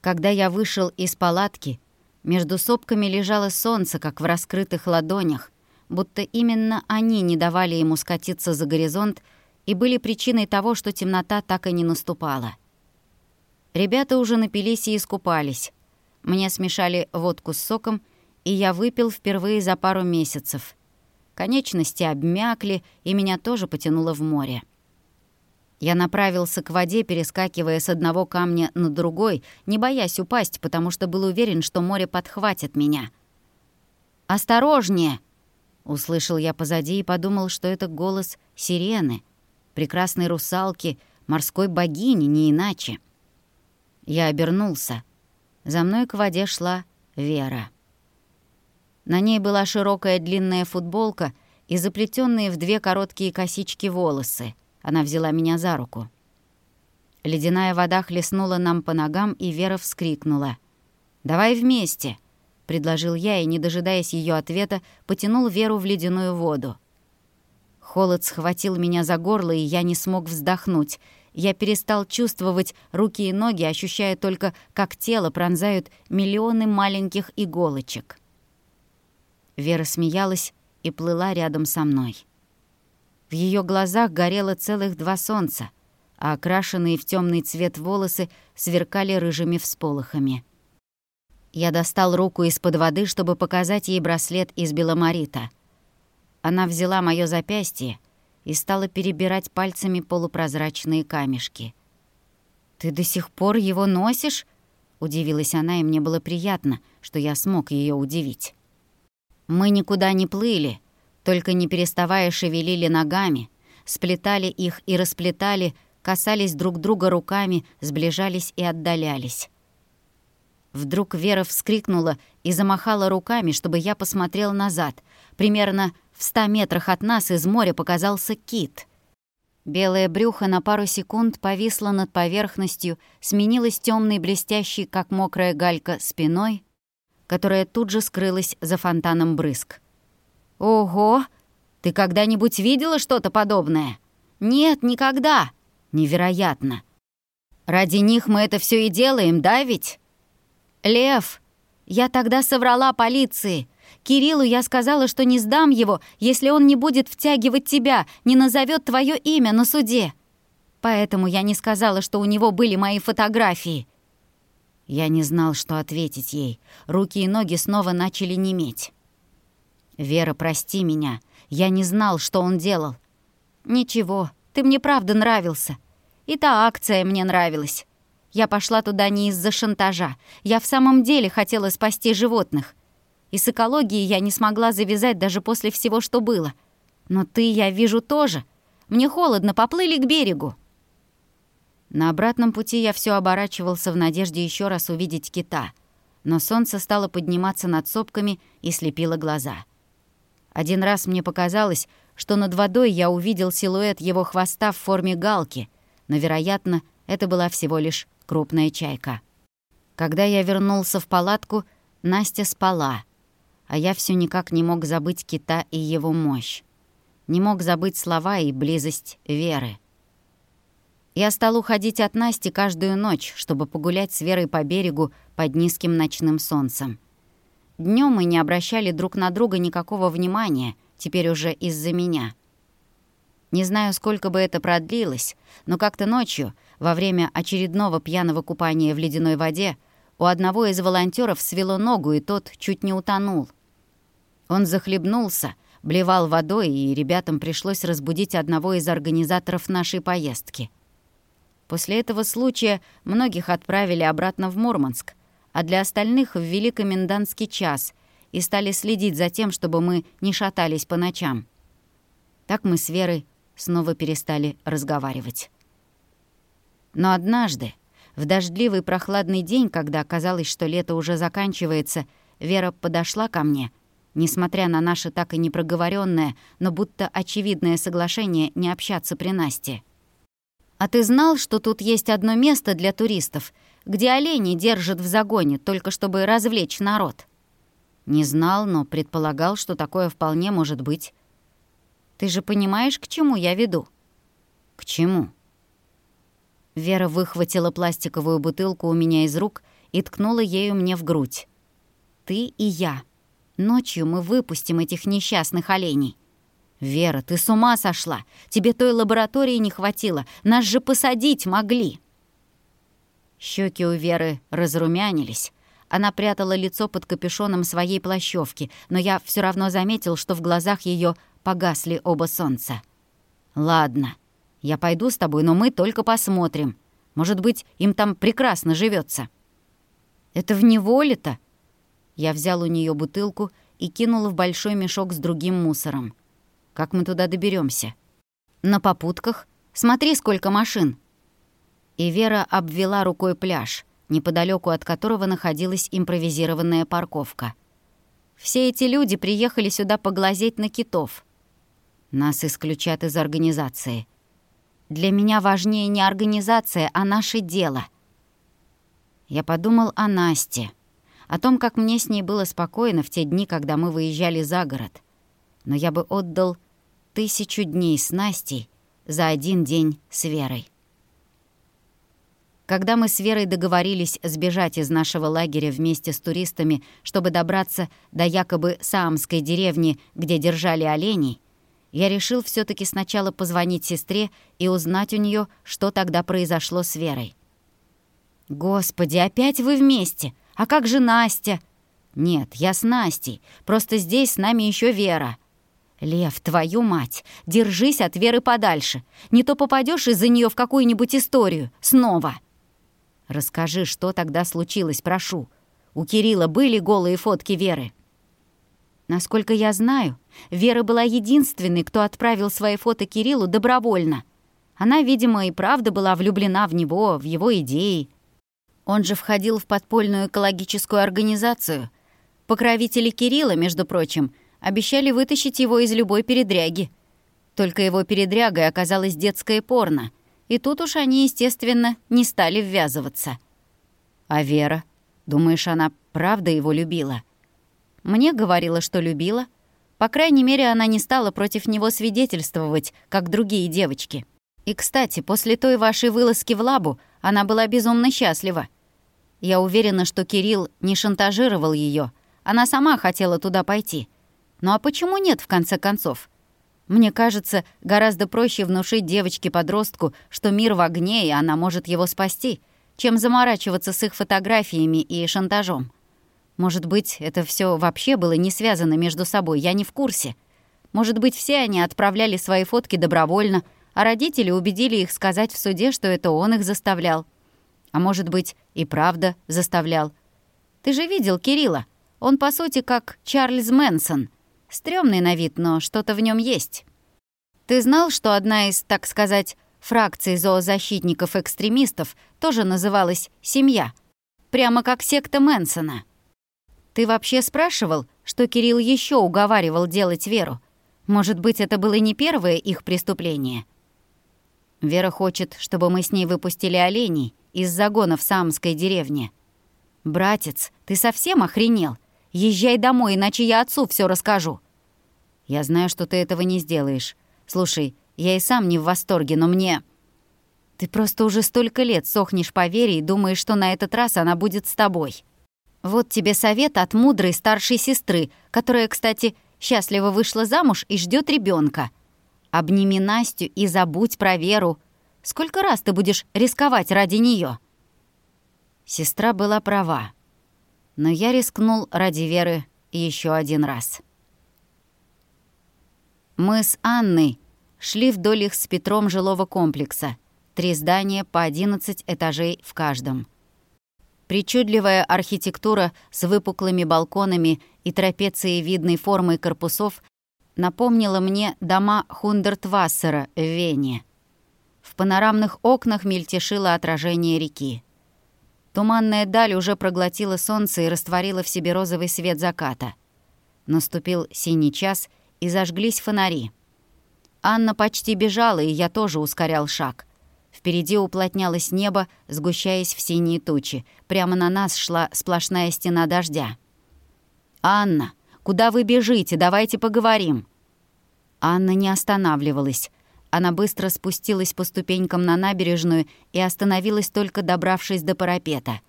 Когда я вышел из палатки, между сопками лежало солнце, как в раскрытых ладонях, будто именно они не давали ему скатиться за горизонт и были причиной того, что темнота так и не наступала. Ребята уже напились и искупались. Мне смешали водку с соком, и я выпил впервые за пару месяцев. Конечности обмякли, и меня тоже потянуло в море. Я направился к воде, перескакивая с одного камня на другой, не боясь упасть, потому что был уверен, что море подхватит меня. «Осторожнее!» — услышал я позади и подумал, что это голос сирены, прекрасной русалки, морской богини, не иначе. Я обернулся. За мной к воде шла Вера. На ней была широкая длинная футболка и заплетенные в две короткие косички волосы — она взяла меня за руку. Ледяная вода хлестнула нам по ногам, и Вера вскрикнула. «Давай вместе!» — предложил я, и, не дожидаясь ее ответа, потянул Веру в ледяную воду. Холод схватил меня за горло, и я не смог вздохнуть. Я перестал чувствовать руки и ноги, ощущая только, как тело пронзают миллионы маленьких иголочек. Вера смеялась и плыла рядом со мной. В ее глазах горело целых два солнца, а окрашенные в темный цвет волосы сверкали рыжими всполохами. Я достал руку из-под воды, чтобы показать ей браслет из беломорита. Она взяла моё запястье, и стала перебирать пальцами полупрозрачные камешки. «Ты до сих пор его носишь?» — удивилась она, и мне было приятно, что я смог ее удивить. Мы никуда не плыли, только не переставая шевелили ногами, сплетали их и расплетали, касались друг друга руками, сближались и отдалялись. Вдруг Вера вскрикнула и замахала руками, чтобы я посмотрел назад. Примерно в ста метрах от нас из моря показался кит. Белое брюхо на пару секунд повисло над поверхностью, сменилось темной блестящей, как мокрая галька, спиной, которая тут же скрылась за фонтаном брызг. «Ого! Ты когда-нибудь видела что-то подобное?» «Нет, никогда!» «Невероятно! Ради них мы это все и делаем, да ведь?» «Лев, я тогда соврала полиции. Кириллу я сказала, что не сдам его, если он не будет втягивать тебя, не назовет твое имя на суде. Поэтому я не сказала, что у него были мои фотографии». Я не знал, что ответить ей. Руки и ноги снова начали неметь. «Вера, прости меня. Я не знал, что он делал». «Ничего, ты мне правда нравился. И та акция мне нравилась. Я пошла туда не из-за шантажа. Я в самом деле хотела спасти животных. И с экологией я не смогла завязать даже после всего, что было. Но ты, я вижу, тоже. Мне холодно, поплыли к берегу». На обратном пути я все оборачивался в надежде еще раз увидеть кита. Но солнце стало подниматься над сопками и слепило глаза. Один раз мне показалось, что над водой я увидел силуэт его хвоста в форме галки, но, вероятно, это была всего лишь крупная чайка. Когда я вернулся в палатку, Настя спала, а я все никак не мог забыть кита и его мощь. Не мог забыть слова и близость Веры. Я стал уходить от Насти каждую ночь, чтобы погулять с Верой по берегу под низким ночным солнцем. Днем мы не обращали друг на друга никакого внимания, теперь уже из-за меня. Не знаю, сколько бы это продлилось, но как-то ночью во время очередного пьяного купания в ледяной воде у одного из волонтеров свело ногу, и тот чуть не утонул. Он захлебнулся, блевал водой, и ребятам пришлось разбудить одного из организаторов нашей поездки. После этого случая многих отправили обратно в Мурманск, а для остальных ввели комендантский час и стали следить за тем, чтобы мы не шатались по ночам. Так мы с Верой снова перестали разговаривать. Но однажды, в дождливый прохладный день, когда казалось, что лето уже заканчивается, Вера подошла ко мне, несмотря на наше так и непроговоренное, но будто очевидное соглашение не общаться при Насте. «А ты знал, что тут есть одно место для туристов, где олени держат в загоне, только чтобы развлечь народ?» Не знал, но предполагал, что такое вполне может быть. «Ты же понимаешь, к чему я веду?» «К чему?» Вера выхватила пластиковую бутылку у меня из рук и ткнула ею мне в грудь. «Ты и я. Ночью мы выпустим этих несчастных оленей». «Вера, ты с ума сошла! Тебе той лаборатории не хватило. Нас же посадить могли!» Щеки у Веры разрумянились. Она прятала лицо под капюшоном своей плащевки, но я все равно заметил, что в глазах ее погасли оба солнца. «Ладно», я пойду с тобой, но мы только посмотрим. Может быть, им там прекрасно живется. Это в неволе-то? Я взял у нее бутылку и кинул в большой мешок с другим мусором. Как мы туда доберемся? На попутках? Смотри, сколько машин. И Вера обвела рукой пляж, неподалеку от которого находилась импровизированная парковка. Все эти люди приехали сюда поглазеть на китов. Нас исключат из организации. Для меня важнее не организация, а наше дело. Я подумал о Насте, о том, как мне с ней было спокойно в те дни, когда мы выезжали за город. Но я бы отдал тысячу дней с Настей за один день с Верой. Когда мы с Верой договорились сбежать из нашего лагеря вместе с туристами, чтобы добраться до якобы Саамской деревни, где держали оленей, я решил все таки сначала позвонить сестре и узнать у нее, что тогда произошло с Верой. «Господи, опять вы вместе? А как же Настя?» «Нет, я с Настей. Просто здесь с нами еще Вера». «Лев, твою мать, держись от Веры подальше. Не то попадешь из-за нее в какую-нибудь историю. Снова!» «Расскажи, что тогда случилось, прошу. У Кирилла были голые фотки Веры?» Насколько я знаю, Вера была единственной, кто отправил свои фото Кириллу добровольно. Она, видимо, и правда была влюблена в него, в его идеи. Он же входил в подпольную экологическую организацию. Покровители Кирилла, между прочим, обещали вытащить его из любой передряги. Только его передрягой оказалось детское порно. И тут уж они, естественно, не стали ввязываться. А Вера? Думаешь, она правда его любила? Мне говорила, что любила. По крайней мере, она не стала против него свидетельствовать, как другие девочки. И, кстати, после той вашей вылазки в лабу она была безумно счастлива. Я уверена, что Кирилл не шантажировал ее. Она сама хотела туда пойти. Ну а почему нет, в конце концов? Мне кажется, гораздо проще внушить девочке-подростку, что мир в огне, и она может его спасти, чем заморачиваться с их фотографиями и шантажом. Может быть, это все вообще было не связано между собой, я не в курсе. Может быть, все они отправляли свои фотки добровольно, а родители убедили их сказать в суде, что это он их заставлял. А может быть, и правда заставлял. Ты же видел Кирилла. Он, по сути, как Чарльз Мэнсон. Стрёмный на вид, но что-то в нем есть. Ты знал, что одна из, так сказать, фракций зоозащитников-экстремистов тоже называлась «Семья»? Прямо как секта Мэнсона. Ты вообще спрашивал, что Кирилл еще уговаривал делать Веру? Может быть, это было не первое их преступление? Вера хочет, чтобы мы с ней выпустили оленей из загона в Самской деревне. «Братец, ты совсем охренел? Езжай домой, иначе я отцу все расскажу». «Я знаю, что ты этого не сделаешь. Слушай, я и сам не в восторге, но мне...» «Ты просто уже столько лет сохнешь по вере и думаешь, что на этот раз она будет с тобой». Вот тебе совет от мудрой старшей сестры, которая, кстати, счастливо вышла замуж и ждет ребенка. Обними Настю и забудь про Веру. Сколько раз ты будешь рисковать ради нее? Сестра была права. Но я рискнул ради Веры еще один раз. Мы с Анной шли вдоль их с Петром жилого комплекса. Три здания по 11 этажей в каждом — Причудливая архитектура с выпуклыми балконами и трапециевидной формой корпусов напомнила мне дома Хундертвассера в Вене. В панорамных окнах мельтешило отражение реки. Туманная даль уже проглотила солнце и растворила в себе розовый свет заката. Наступил синий час, и зажглись фонари. Анна почти бежала, и я тоже ускорял шаг — Впереди уплотнялось небо, сгущаясь в синие тучи. Прямо на нас шла сплошная стена дождя. «Анна, куда вы бежите? Давайте поговорим». Анна не останавливалась. Она быстро спустилась по ступенькам на набережную и остановилась только добравшись до парапета.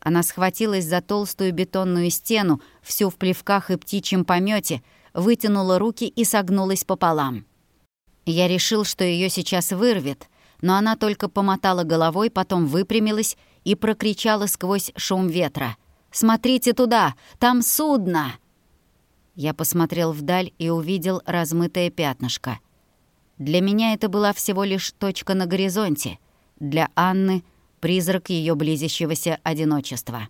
Она схватилась за толстую бетонную стену, всю в плевках и птичьем помете, вытянула руки и согнулась пополам. Я решил, что ее сейчас вырвет — но она только помотала головой, потом выпрямилась и прокричала сквозь шум ветра. «Смотрите туда! Там судно!» Я посмотрел вдаль и увидел размытое пятнышко. Для меня это была всего лишь точка на горизонте. Для Анны — призрак ее близящегося одиночества.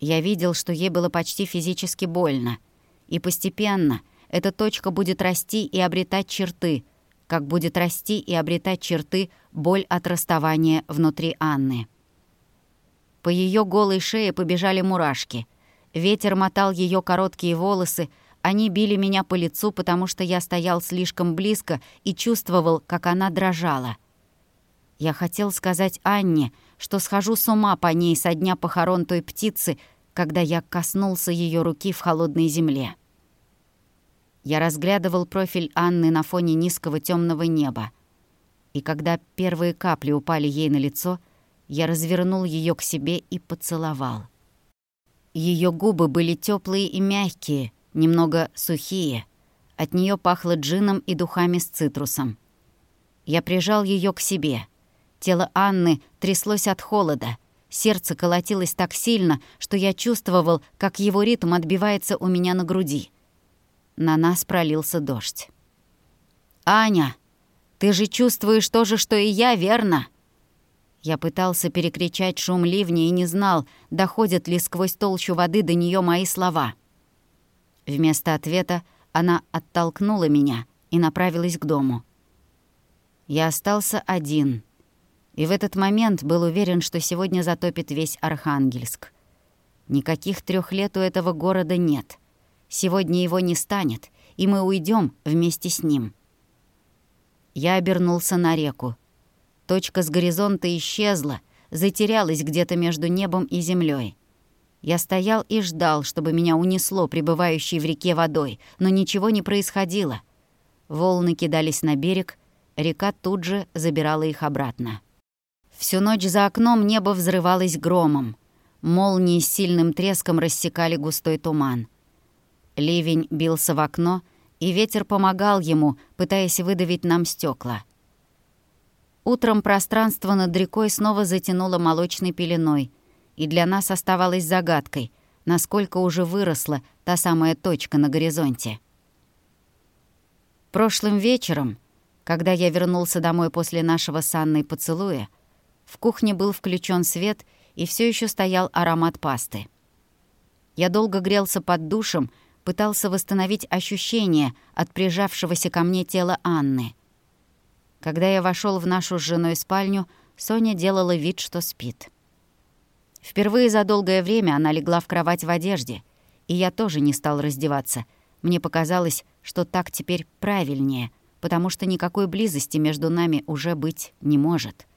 Я видел, что ей было почти физически больно. И постепенно эта точка будет расти и обретать черты — как будет расти и обретать черты боль от расставания внутри Анны. По ее голой шее побежали мурашки. Ветер мотал ее короткие волосы, они били меня по лицу, потому что я стоял слишком близко и чувствовал, как она дрожала. Я хотел сказать Анне, что схожу с ума по ней со дня похорон той птицы, когда я коснулся ее руки в холодной земле. Я разглядывал профиль Анны на фоне низкого темного неба. И когда первые капли упали ей на лицо, я развернул ее к себе и поцеловал. Ее губы были теплые и мягкие, немного сухие. От нее пахло джином и духами с цитрусом. Я прижал ее к себе. Тело Анны тряслось от холода. Сердце колотилось так сильно, что я чувствовал, как его ритм отбивается у меня на груди. На нас пролился дождь. «Аня, ты же чувствуешь то же, что и я, верно?» Я пытался перекричать шум ливня и не знал, доходят ли сквозь толщу воды до нее мои слова. Вместо ответа она оттолкнула меня и направилась к дому. Я остался один. И в этот момент был уверен, что сегодня затопит весь Архангельск. Никаких трех лет у этого города нет. Сегодня его не станет, и мы уйдем вместе с ним. Я обернулся на реку. Точка с горизонта исчезла, затерялась где-то между небом и землей. Я стоял и ждал, чтобы меня унесло пребывающей в реке водой, но ничего не происходило. Волны кидались на берег, река тут же забирала их обратно. Всю ночь за окном небо взрывалось громом. Молнии с сильным треском рассекали густой туман. Ливень бился в окно, и ветер помогал ему, пытаясь выдавить нам стекла. Утром пространство над рекой снова затянуло молочной пеленой, и для нас оставалось загадкой, насколько уже выросла та самая точка на горизонте. Прошлым вечером, когда я вернулся домой после нашего с Анной поцелуя, в кухне был включен свет, и все еще стоял аромат пасты. Я долго грелся под душем, пытался восстановить ощущение от прижавшегося ко мне тела Анны — когда я вошел в нашу с женой спальню, Соня делала вид, что спит. Впервые за долгое время она легла в кровать в одежде, и я тоже не стал раздеваться. Мне показалось, что так теперь правильнее, потому что никакой близости между нами уже быть не может.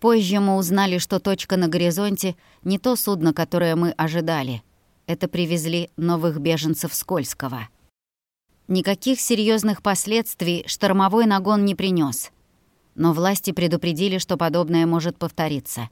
Позже мы узнали, что точка на горизонте — не то судно, которое мы ожидали. Это привезли новых беженцев Скользкого. Никаких серьезных последствий штормовой нагон не принес. Но власти предупредили, что подобное может повториться.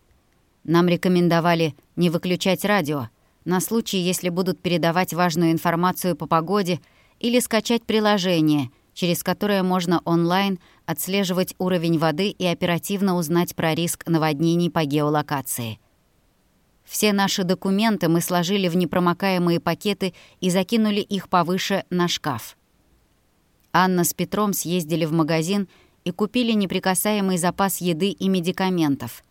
Нам рекомендовали не выключать радио на случай, если будут передавать важную информацию по погоде или скачать приложение, через которое можно онлайн отслеживать уровень воды и оперативно узнать про риск наводнений по геолокации. Все наши документы мы сложили в непромокаемые пакеты и закинули их повыше на шкаф. Анна с Петром съездили в магазин и купили неприкасаемый запас еды и медикаментов.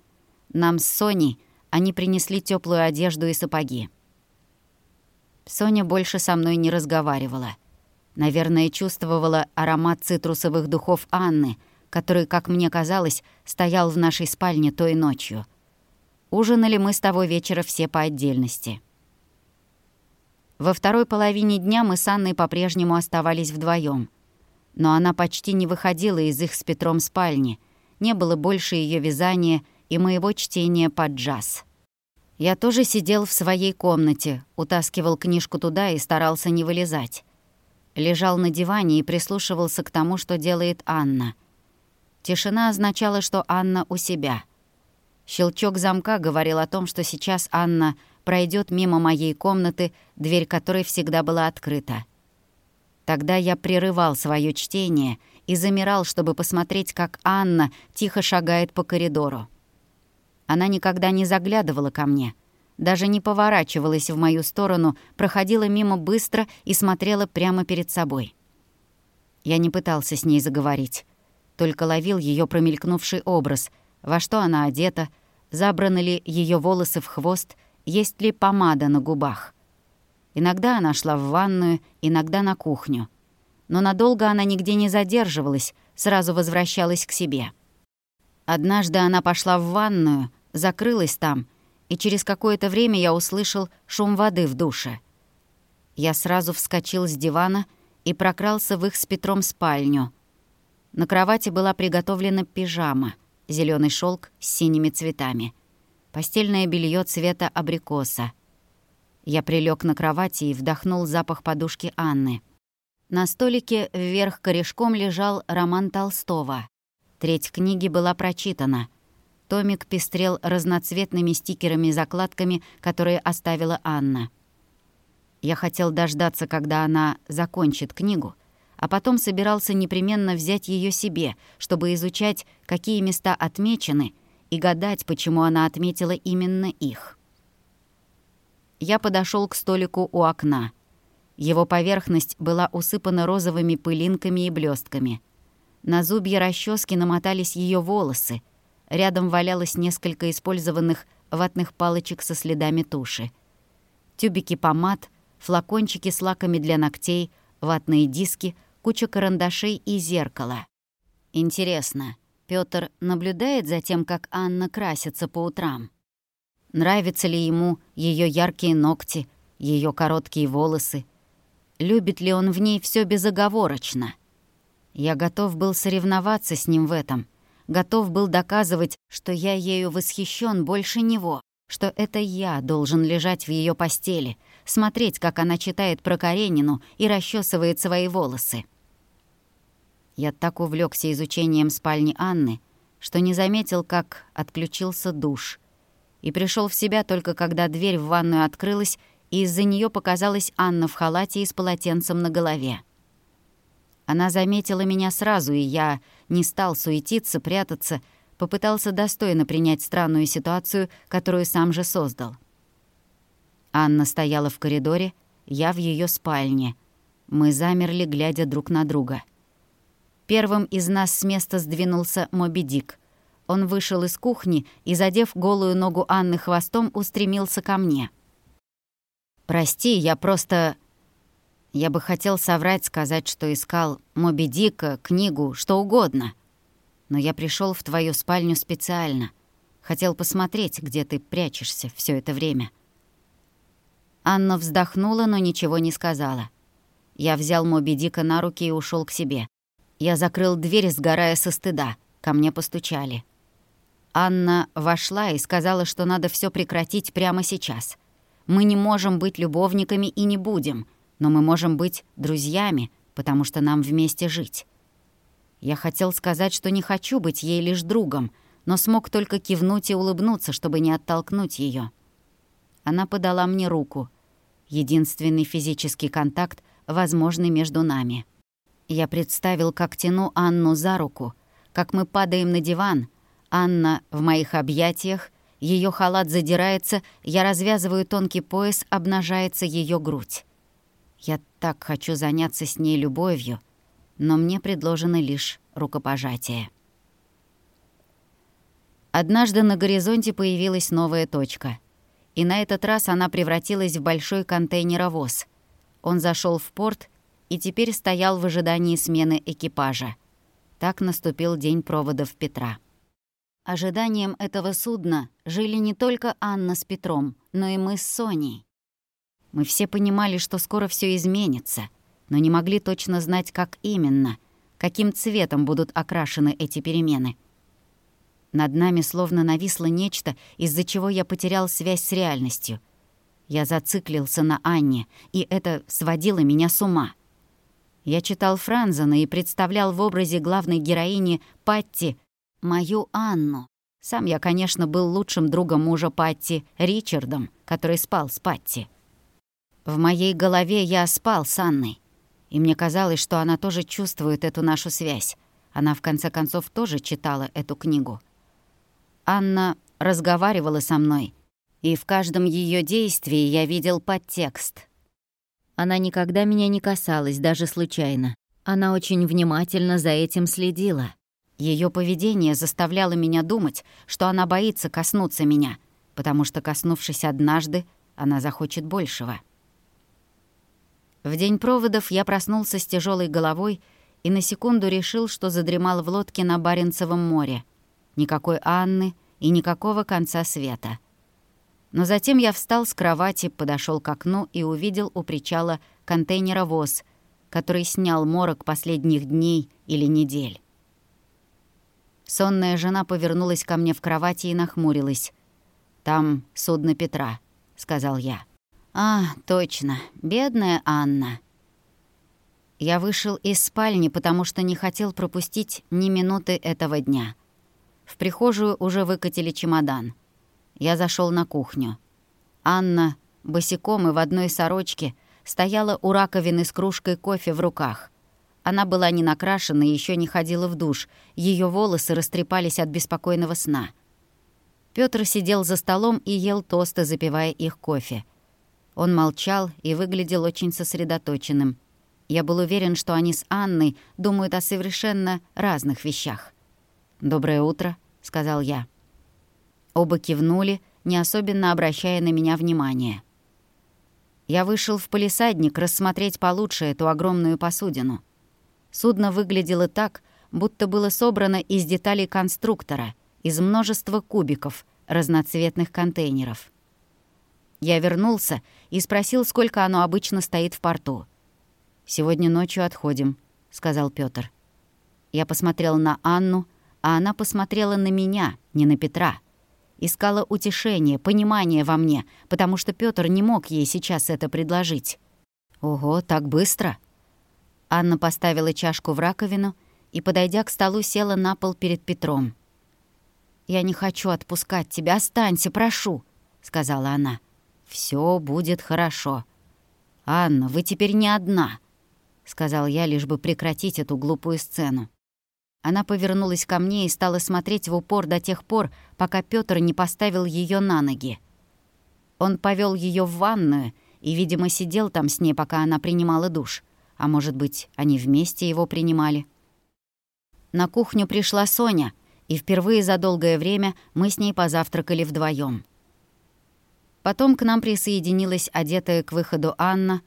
Нам с Соней они принесли теплую одежду и сапоги. Соня больше со мной не разговаривала. Наверное, чувствовала аромат цитрусовых духов Анны, который, как мне казалось, стоял в нашей спальне той ночью. Ужинали мы с того вечера все по отдельности. Во второй половине дня мы с Анной по-прежнему оставались вдвоем но она почти не выходила из их с Петром спальни. Не было больше ее вязания и моего чтения под джаз. Я тоже сидел в своей комнате, утаскивал книжку туда и старался не вылезать. Лежал на диване и прислушивался к тому, что делает Анна. Тишина означала, что Анна у себя. Щелчок замка говорил о том, что сейчас Анна пройдет мимо моей комнаты, дверь которой всегда была открыта. Тогда я прерывал свое чтение и замирал, чтобы посмотреть, как Анна тихо шагает по коридору. Она никогда не заглядывала ко мне, даже не поворачивалась в мою сторону, проходила мимо быстро и смотрела прямо перед собой. Я не пытался с ней заговорить, только ловил ее промелькнувший образ, во что она одета, забраны ли ее волосы в хвост, есть ли помада на губах — Иногда она шла в ванную, иногда на кухню. Но надолго она нигде не задерживалась, сразу возвращалась к себе. Однажды она пошла в ванную, закрылась там, и через какое-то время я услышал шум воды в душе. Я сразу вскочил с дивана и прокрался в их с Петром спальню. На кровати была приготовлена пижама, зеленый шелк с синими цветами, постельное белье цвета абрикоса — я прилег на кровати и вдохнул запах подушки Анны. На столике вверх корешком лежал роман Толстого. Треть книги была прочитана. Томик пестрел разноцветными стикерами-закладками, которые оставила Анна. Я хотел дождаться, когда она закончит книгу, а потом собирался непременно взять ее себе, чтобы изучать, какие места отмечены, и гадать, почему она отметила именно их. Я подошел к столику у окна. Его поверхность была усыпана розовыми пылинками и блестками. На зубья расчески намотались ее волосы. Рядом валялось несколько использованных ватных палочек со следами туши. Тюбики помад, флакончики с лаками для ногтей, ватные диски, куча карандашей и зеркало. Интересно, Пётр наблюдает за тем, как Анна красится по утрам? Нравятся ли ему ее яркие ногти, ее короткие волосы? Любит ли он в ней все безоговорочно? Я готов был соревноваться с ним в этом. Готов был доказывать, что я ею восхищен больше него, что это я должен лежать в ее постели, смотреть, как она читает про Каренину и расчесывает свои волосы. Я так увлекся изучением спальни Анны, что не заметил, как отключился душ. И пришел в себя только когда дверь в ванную открылась, и из-за нее показалась Анна в халате и с полотенцем на голове. Она заметила меня сразу, и я не стал суетиться, прятаться, попытался достойно принять странную ситуацию, которую сам же создал. Анна стояла в коридоре, я в ее спальне. Мы замерли, глядя друг на друга — Первым из нас с места сдвинулся Моби Дик. Он вышел из кухни и, задев голую ногу Анны хвостом, устремился ко мне. «Прости, я просто...» Я бы хотел соврать, сказать, что искал Моби Дика, книгу, что угодно. Но я пришел в твою спальню специально. Хотел посмотреть, где ты прячешься все это время. Анна вздохнула, но ничего не сказала. Я взял Моби Дика на руки и ушел к себе. Я закрыл дверь, сгорая со стыда. Ко мне постучали. Анна вошла и сказала, что надо все прекратить прямо сейчас. Мы не можем быть любовниками и не будем, но мы можем быть друзьями, потому что нам вместе жить. Я хотел сказать, что не хочу быть ей лишь другом, но смог только кивнуть и улыбнуться, чтобы не оттолкнуть ее. Она подала мне руку. Единственный физический контакт, возможный между нами — я представил, как тяну Анну за руку, как мы падаем на диван. Анна в моих объятиях, ее халат задирается, я развязываю тонкий пояс, обнажается ее грудь. Я так хочу заняться с ней любовью, но мне предложено лишь рукопожатие. Однажды на горизонте появилась новая точка. И на этот раз она превратилась в большой контейнеровоз. Он зашел в порт и теперь стоял в ожидании смены экипажа. Так наступил день проводов Петра. Ожиданием этого судна жили не только Анна с Петром, но и мы с Соней. Мы все понимали, что скоро все изменится, но не могли точно знать, как именно, каким цветом будут окрашены эти перемены. Над нами словно нависло нечто, из-за чего я потерял связь с реальностью. Я зациклился на Анне, и это сводило меня с ума — я читал Франзена и представлял в образе главной героини Патти мою Анну. Сам я, конечно, был лучшим другом мужа Патти, Ричардом, который спал с Патти. В моей голове я спал с Анной, и мне казалось, что она тоже чувствует эту нашу связь. Она, в конце концов, тоже читала эту книгу. Анна разговаривала со мной, и в каждом ее действии я видел подтекст — она никогда меня не касалась, даже случайно. Она очень внимательно за этим следила. Ее поведение заставляло меня думать, что она боится коснуться меня, потому что, коснувшись однажды, она захочет большего. В день проводов я проснулся с тяжелой головой и на секунду решил, что задремал в лодке на Баренцевом море. Никакой Анны и никакого конца света. Но затем я встал с кровати, подошел к окну и увидел у причала контейнеровоз, который снял морок последних дней или недель. Сонная жена повернулась ко мне в кровати и нахмурилась. «Там судно Петра», — сказал я. «А, точно, бедная Анна». Я вышел из спальни, потому что не хотел пропустить ни минуты этого дня. В прихожую уже выкатили чемодан — я зашел на кухню. Анна, босиком и в одной сорочке, стояла у раковины с кружкой кофе в руках. Она была не накрашена и еще не ходила в душ. Ее волосы растрепались от беспокойного сна. Пётр сидел за столом и ел тосты, запивая их кофе. Он молчал и выглядел очень сосредоточенным. Я был уверен, что они с Анной думают о совершенно разных вещах. «Доброе утро», — сказал я. Оба кивнули, не особенно обращая на меня внимания. Я вышел в полисадник рассмотреть получше эту огромную посудину. Судно выглядело так, будто было собрано из деталей конструктора, из множества кубиков, разноцветных контейнеров. Я вернулся и спросил, сколько оно обычно стоит в порту. «Сегодня ночью отходим», — сказал Пётр. Я посмотрел на Анну, а она посмотрела на меня, не на Петра. Искала утешение, понимание во мне, потому что Пётр не мог ей сейчас это предложить. «Ого, так быстро!» Анна поставила чашку в раковину и, подойдя к столу, села на пол перед Петром. «Я не хочу отпускать тебя, останься, прошу», — сказала она. Все будет хорошо. Анна, вы теперь не одна», — сказал я, лишь бы прекратить эту глупую сцену. Она повернулась ко мне и стала смотреть в упор до тех пор, пока Пётр не поставил ее на ноги. Он повел ее в ванную и, видимо, сидел там с ней, пока она принимала душ. А может быть, они вместе его принимали. На кухню пришла Соня, и впервые за долгое время мы с ней позавтракали вдвоем. Потом к нам присоединилась одетая к выходу Анна,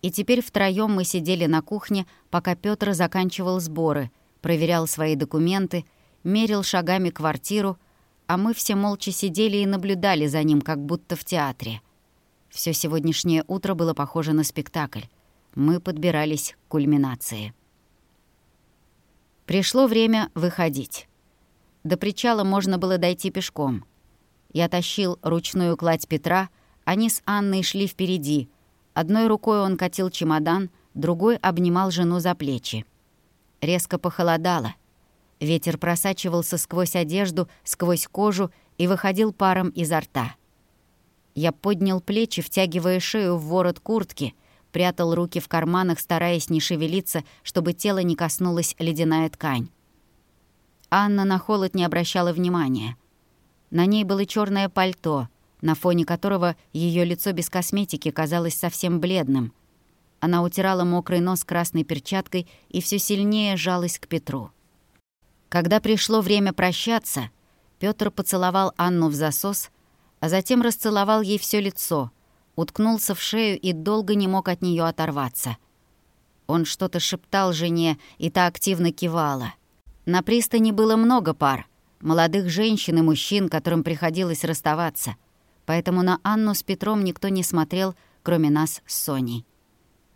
и теперь втроём мы сидели на кухне, пока Пётр заканчивал сборы — проверял свои документы, мерил шагами квартиру, а мы все молча сидели и наблюдали за ним, как будто в театре. Все сегодняшнее утро было похоже на спектакль. Мы подбирались к кульминации. Пришло время выходить. До причала можно было дойти пешком. Я тащил ручную кладь Петра, они с Анной шли впереди. Одной рукой он катил чемодан, другой обнимал жену за плечи. Резко похолодало. Ветер просачивался сквозь одежду, сквозь кожу и выходил паром изо рта. Я поднял плечи, втягивая шею в ворот куртки, прятал руки в карманах, стараясь не шевелиться, чтобы тело не коснулась ледяная ткань. Анна на холод не обращала внимания. На ней было черное пальто, на фоне которого ее лицо без косметики казалось совсем бледным — она утирала мокрый нос красной перчаткой и все сильнее жалась к Петру. Когда пришло время прощаться, Петр поцеловал Анну в засос, а затем расцеловал ей все лицо, уткнулся в шею и долго не мог от нее оторваться. Он что-то шептал жене, и та активно кивала. На пристани было много пар, молодых женщин и мужчин, которым приходилось расставаться, поэтому на Анну с Петром никто не смотрел, кроме нас с Соней.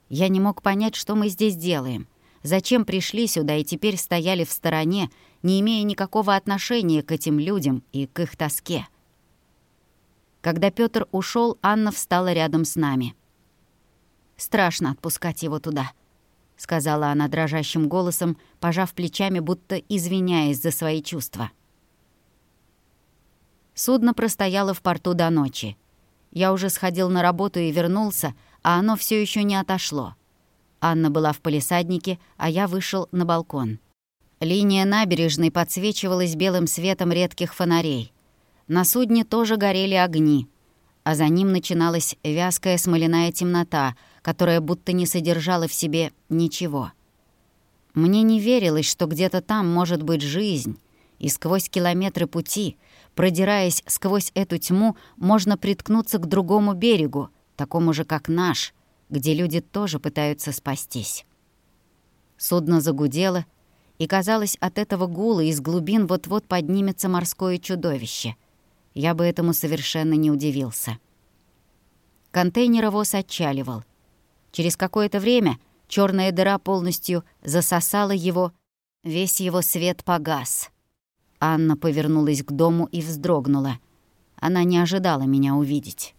Я не мог понять, что мы здесь делаем. Зачем пришли сюда и теперь стояли в стороне, не имея никакого отношения к этим людям и к их тоске. Когда Пётр ушел, Анна встала рядом с нами. «Страшно отпускать его туда», — сказала она дрожащим голосом, пожав плечами, будто извиняясь за свои чувства. Судно простояло в порту до ночи. Я уже сходил на работу и вернулся, а оно все еще не отошло. Анна была в палисаднике, а я вышел на балкон. Линия набережной подсвечивалась белым светом редких фонарей. На судне тоже горели огни, а за ним начиналась вязкая смоляная темнота, которая будто не содержала в себе ничего. Мне не верилось, что где-то там может быть жизнь, и сквозь километры пути, продираясь сквозь эту тьму, можно приткнуться к другому берегу, такому же, как наш, где люди тоже пытаются спастись. Судно загудело, и, казалось, от этого гула из глубин вот-вот поднимется морское чудовище. Я бы этому совершенно не удивился. Контейнеровоз отчаливал. Через какое-то время черная дыра полностью засосала его, весь его свет погас. Анна повернулась к дому и вздрогнула. Она не ожидала меня увидеть.